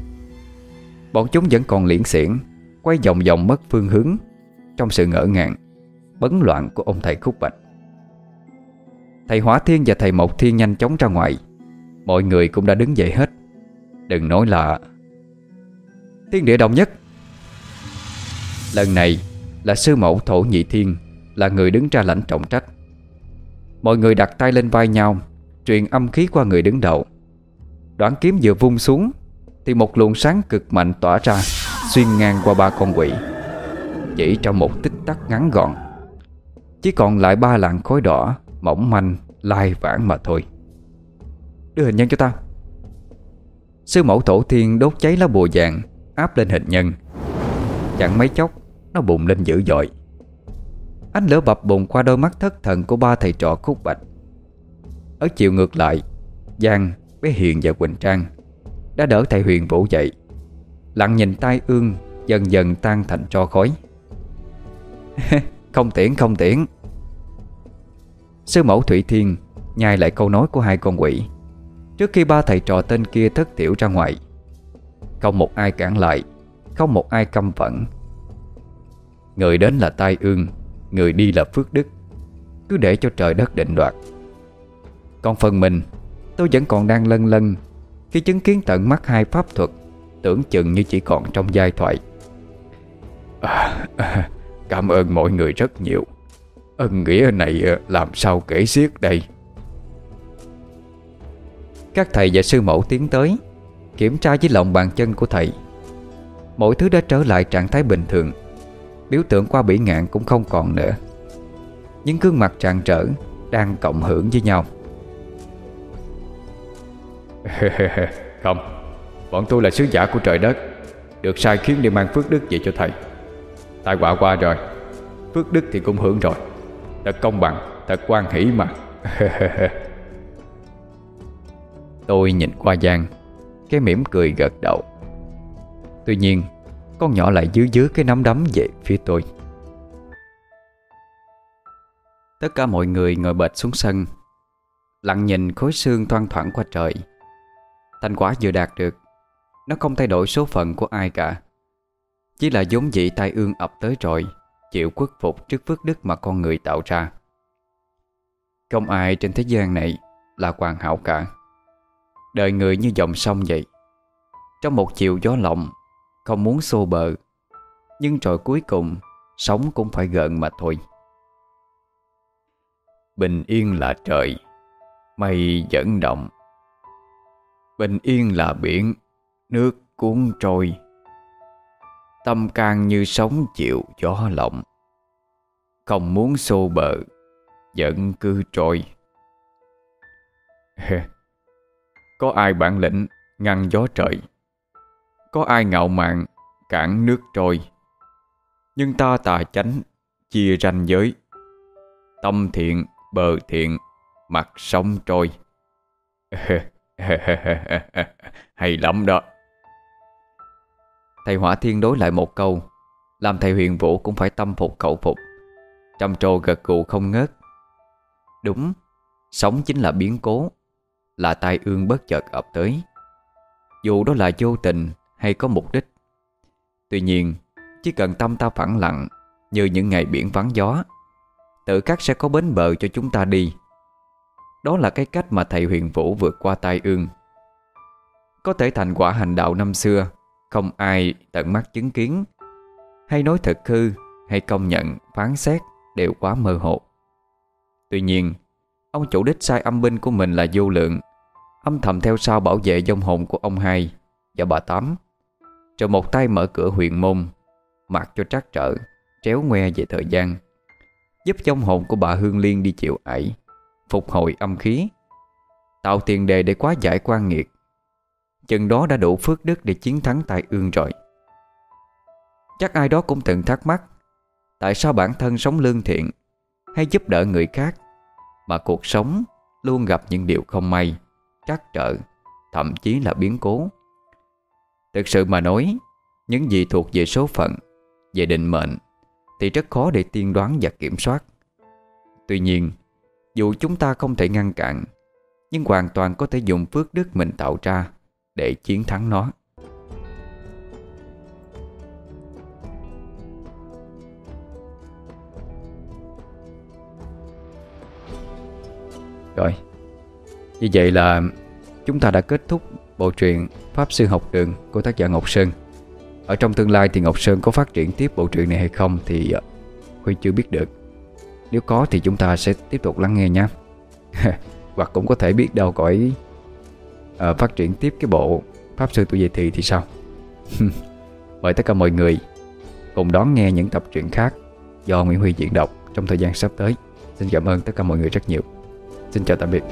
Bọn chúng vẫn còn liễn xiển Quay vòng vòng mất phương hướng Trong sự ngỡ ngàng Bấn loạn của ông thầy khúc bạch. Thầy Hỏa Thiên và thầy Mộc Thiên nhanh chóng ra ngoài. Mọi người cũng đã đứng dậy hết Đừng nói là Thiên địa đồng nhất. Lần này là sư mẫu Thổ Nhị Thiên Là người đứng ra lãnh trọng trách. Mọi người đặt tay lên vai nhau Truyền âm khí qua người đứng đầu. Đoạn kiếm vừa vung xuống Thì một luồng sáng cực mạnh tỏa ra Xuyên ngang qua ba con quỷ Chỉ trong một tích tắc ngắn gọn. Chỉ còn lại ba làn khói đỏ Mỏng manh, lai vãng mà thôi. Đưa hình nhân cho tao Sư mẫu tổ thiên đốt cháy lá bùa vàng Áp lên hình nhân. Chẳng mấy chốc Nó bùng lên dữ dội. Ánh lửa bập bùng qua đôi mắt thất thần Của ba thầy trò khúc bạch. Ở chiều ngược lại Giang, bé Hiền và Quỳnh Trang Đã đỡ thầy Huyền Vũ dậy. Lặng nhìn tai ương Dần dần tan thành tro khói. Không tiễn không tiễn. Sư mẫu Thủy Thiên Nhai lại câu nói của hai con quỷ. Trước khi ba thầy trò tên kia thất tiểu ra ngoài Không một ai cản lại Không một ai căm phẫn. Người đến là tai ương Người đi là phước đức. Cứ để cho trời đất định đoạt. Còn phần mình Tôi vẫn còn đang lân lân Khi chứng kiến tận mắt hai pháp thuật Tưởng chừng như chỉ còn trong giai thoại. À, à, Cảm ơn mọi người rất nhiều. Ân nghĩa này à, làm sao kể xiết đây? Các thầy và sư mẫu tiến tới Kiểm tra với lòng bàn chân của thầy. Mọi thứ đã trở lại trạng thái bình thường. Biểu tượng qua bỉ ngạn cũng không còn nữa. Những gương mặt tràn trở Đang cộng hưởng với nhau. Không Bọn tôi là sứ giả của trời đất. Được sai khiến đi mang phước đức về cho thầy. Tai họa qua rồi. Phước đức thì cũng hưởng rồi. Thật công bằng, thật quan hỷ mà. Tôi nhìn qua Giang, Cái mỉm cười gật đầu. Tuy nhiên, Con nhỏ lại dưới dưới cái nắm đấm về phía tôi. Tất cả mọi người ngồi bệt xuống sân, Lặng nhìn khối xương thoang thoảng qua trời. Thành quả vừa đạt được, Nó không thay đổi số phận của ai cả. Chỉ là giống dị tai ương ập tới rồi, Chịu khuất phục trước phước đức mà con người tạo ra. Không ai trên thế gian này Là hoàn hảo cả. Đời người như dòng sông vậy. Trong một chiều gió lộng, Không muốn xô bờ, Nhưng rồi cuối cùng, Sống cũng phải gợn mà thôi. Bình yên là trời, Mây dẫn động. Bình yên là biển, Nước cuốn trôi. Tâm can như sóng chịu gió lộng. Không muốn xô bờ, Vẫn cứ trôi. Có ai bản lĩnh ngăn gió trời? Có ai ngạo mạn cản nước trôi? Nhưng ta tà chánh, chia ranh giới. Tâm thiện, bờ thiện, mặt sông trôi. Hay lắm đó. Thầy Hỏa Thiên đối lại một câu, Làm thầy Huyền Vũ cũng phải tâm phục khẩu phục. Trầm trồ gật gù không ngớt. Đúng, Sống chính là biến cố. Là tai ương bất chợt ập tới. Dù đó là vô tình hay có mục đích Tuy nhiên Chỉ cần tâm ta phẳng lặng Như những ngày biển vắng gió Tự khắc sẽ có bến bờ cho chúng ta đi. Đó là cái cách mà thầy huyền vũ vượt qua tai ương. Có thể thành quả hành đạo năm xưa Không ai tận mắt chứng kiến Hay nói thật hư Hay công nhận, phán xét Đều quá mơ hồ. Tuy nhiên Ông chủ đích sai âm binh của mình là vô lượng. Âm thầm theo sau bảo vệ dông hồn của ông hai Và bà Tám. Rồi một tay mở cửa huyện môn, Mặc cho trắc trợ Tréo ngoe về thời gian, Giúp dông hồn của bà Hương Liên đi chịu ải, Phục hồi âm khí, Tạo tiền đề để quá giải quan nghiệt. Chừng đó đã đủ phước đức để chiến thắng tài ương rồi. Chắc ai đó cũng từng thắc mắc, Tại sao bản thân sống lương thiện Hay giúp đỡ người khác? Mà cuộc sống luôn gặp những điều không may, Trắc trở, Thậm chí là biến cố. Thực sự mà nói, Những gì thuộc về số phận, Về định mệnh Thì rất khó để tiên đoán và kiểm soát. Tuy nhiên, Dù chúng ta không thể ngăn cản, Nhưng hoàn toàn có thể dùng phước đức mình tạo ra Để chiến thắng nó. Rồi. Như vậy là Chúng ta đã kết thúc bộ truyện Pháp Sư Học Đường của tác giả Ngọc Sơn. Ở trong tương lai thì Ngọc Sơn có phát triển tiếp bộ truyện này hay không Thì ờ, Huy chưa biết được. Nếu có thì chúng ta sẽ tiếp tục lắng nghe nhé. Hoặc cũng có thể biết đâu cõi uh, ờ, Phát triển tiếp cái bộ Pháp Sư Tuổi Dậy Thì thì sao? Mời tất cả mọi người Cùng đón nghe những tập truyện khác Do Nguyễn Huy diễn đọc trong thời gian sắp tới. Xin cảm ơn tất cả mọi người rất nhiều. Xin chào tạm biệt.